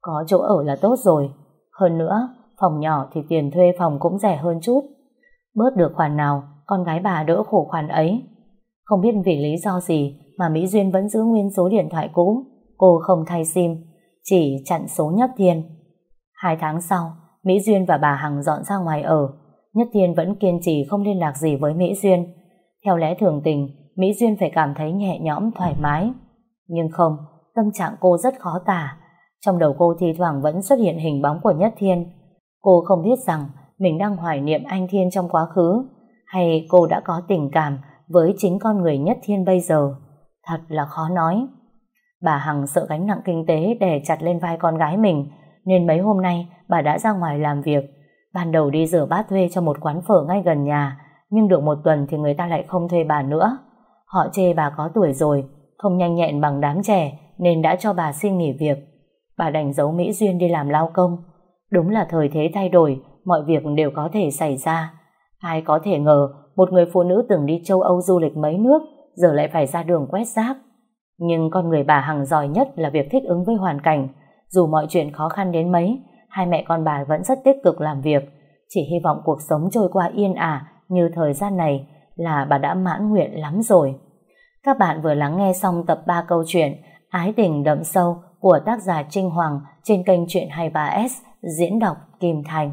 Có chỗ ở là tốt rồi. Hơn nữa, phòng nhỏ thì tiền thuê phòng cũng rẻ hơn chút. Bớt được khoản nào, con gái bà đỡ khổ khoản ấy. Không biết vì lý do gì mà Mỹ Duyên vẫn giữ nguyên số điện thoại cũ. Cô không thay sim, chỉ chặn số Nhất Thiên. Hai tháng sau, Mỹ Duyên và bà Hằng dọn ra ngoài ở. Nhất Thiên vẫn kiên trì không liên lạc gì với Mỹ Duyên. Theo lẽ thường tình, Mỹ Duyên phải cảm thấy nhẹ nhõm thoải mái. Nhưng không, tâm trạng cô rất khó tả. Trong đầu cô thi thoảng vẫn xuất hiện hình bóng của Nhất Thiên. Cô không biết rằng mình đang hoài niệm anh Thiên trong quá khứ, hay cô đã có tình cảm với chính con người Nhất Thiên bây giờ. Thật là khó nói. Bà Hằng sợ gánh nặng kinh tế đè chặt lên vai con gái mình, nên mấy hôm nay bà đã ra ngoài làm việc. Ban đầu đi rửa bát thuê cho một quán phở ngay gần nhà, nhưng được một tuần thì người ta lại không thuê bà nữa. Họ chê bà có tuổi rồi, không nhanh nhẹn bằng đám trẻ, nên đã cho bà xin nghỉ việc. Bà đành giấu Mỹ Duyên đi làm lao công. Đúng là thời thế thay đổi, mọi việc đều có thể xảy ra. Ai có thể ngờ một người phụ nữ từng đi châu Âu du lịch mấy nước, giờ lại phải ra đường quét rác. Nhưng con người bà Hằng giỏi nhất là việc thích ứng với hoàn cảnh. Dù mọi chuyện khó khăn đến mấy, hai mẹ con bà vẫn rất tích cực làm việc. Chỉ hy vọng cuộc sống trôi qua yên ả như thời gian này là bà đã mãn nguyện lắm rồi. Các bạn vừa lắng nghe xong tập 3 câu chuyện Ái tình đậm sâu của tác giả Trinh Hoàng trên kênh Chuyện 23S diễn đọc Kim Thành.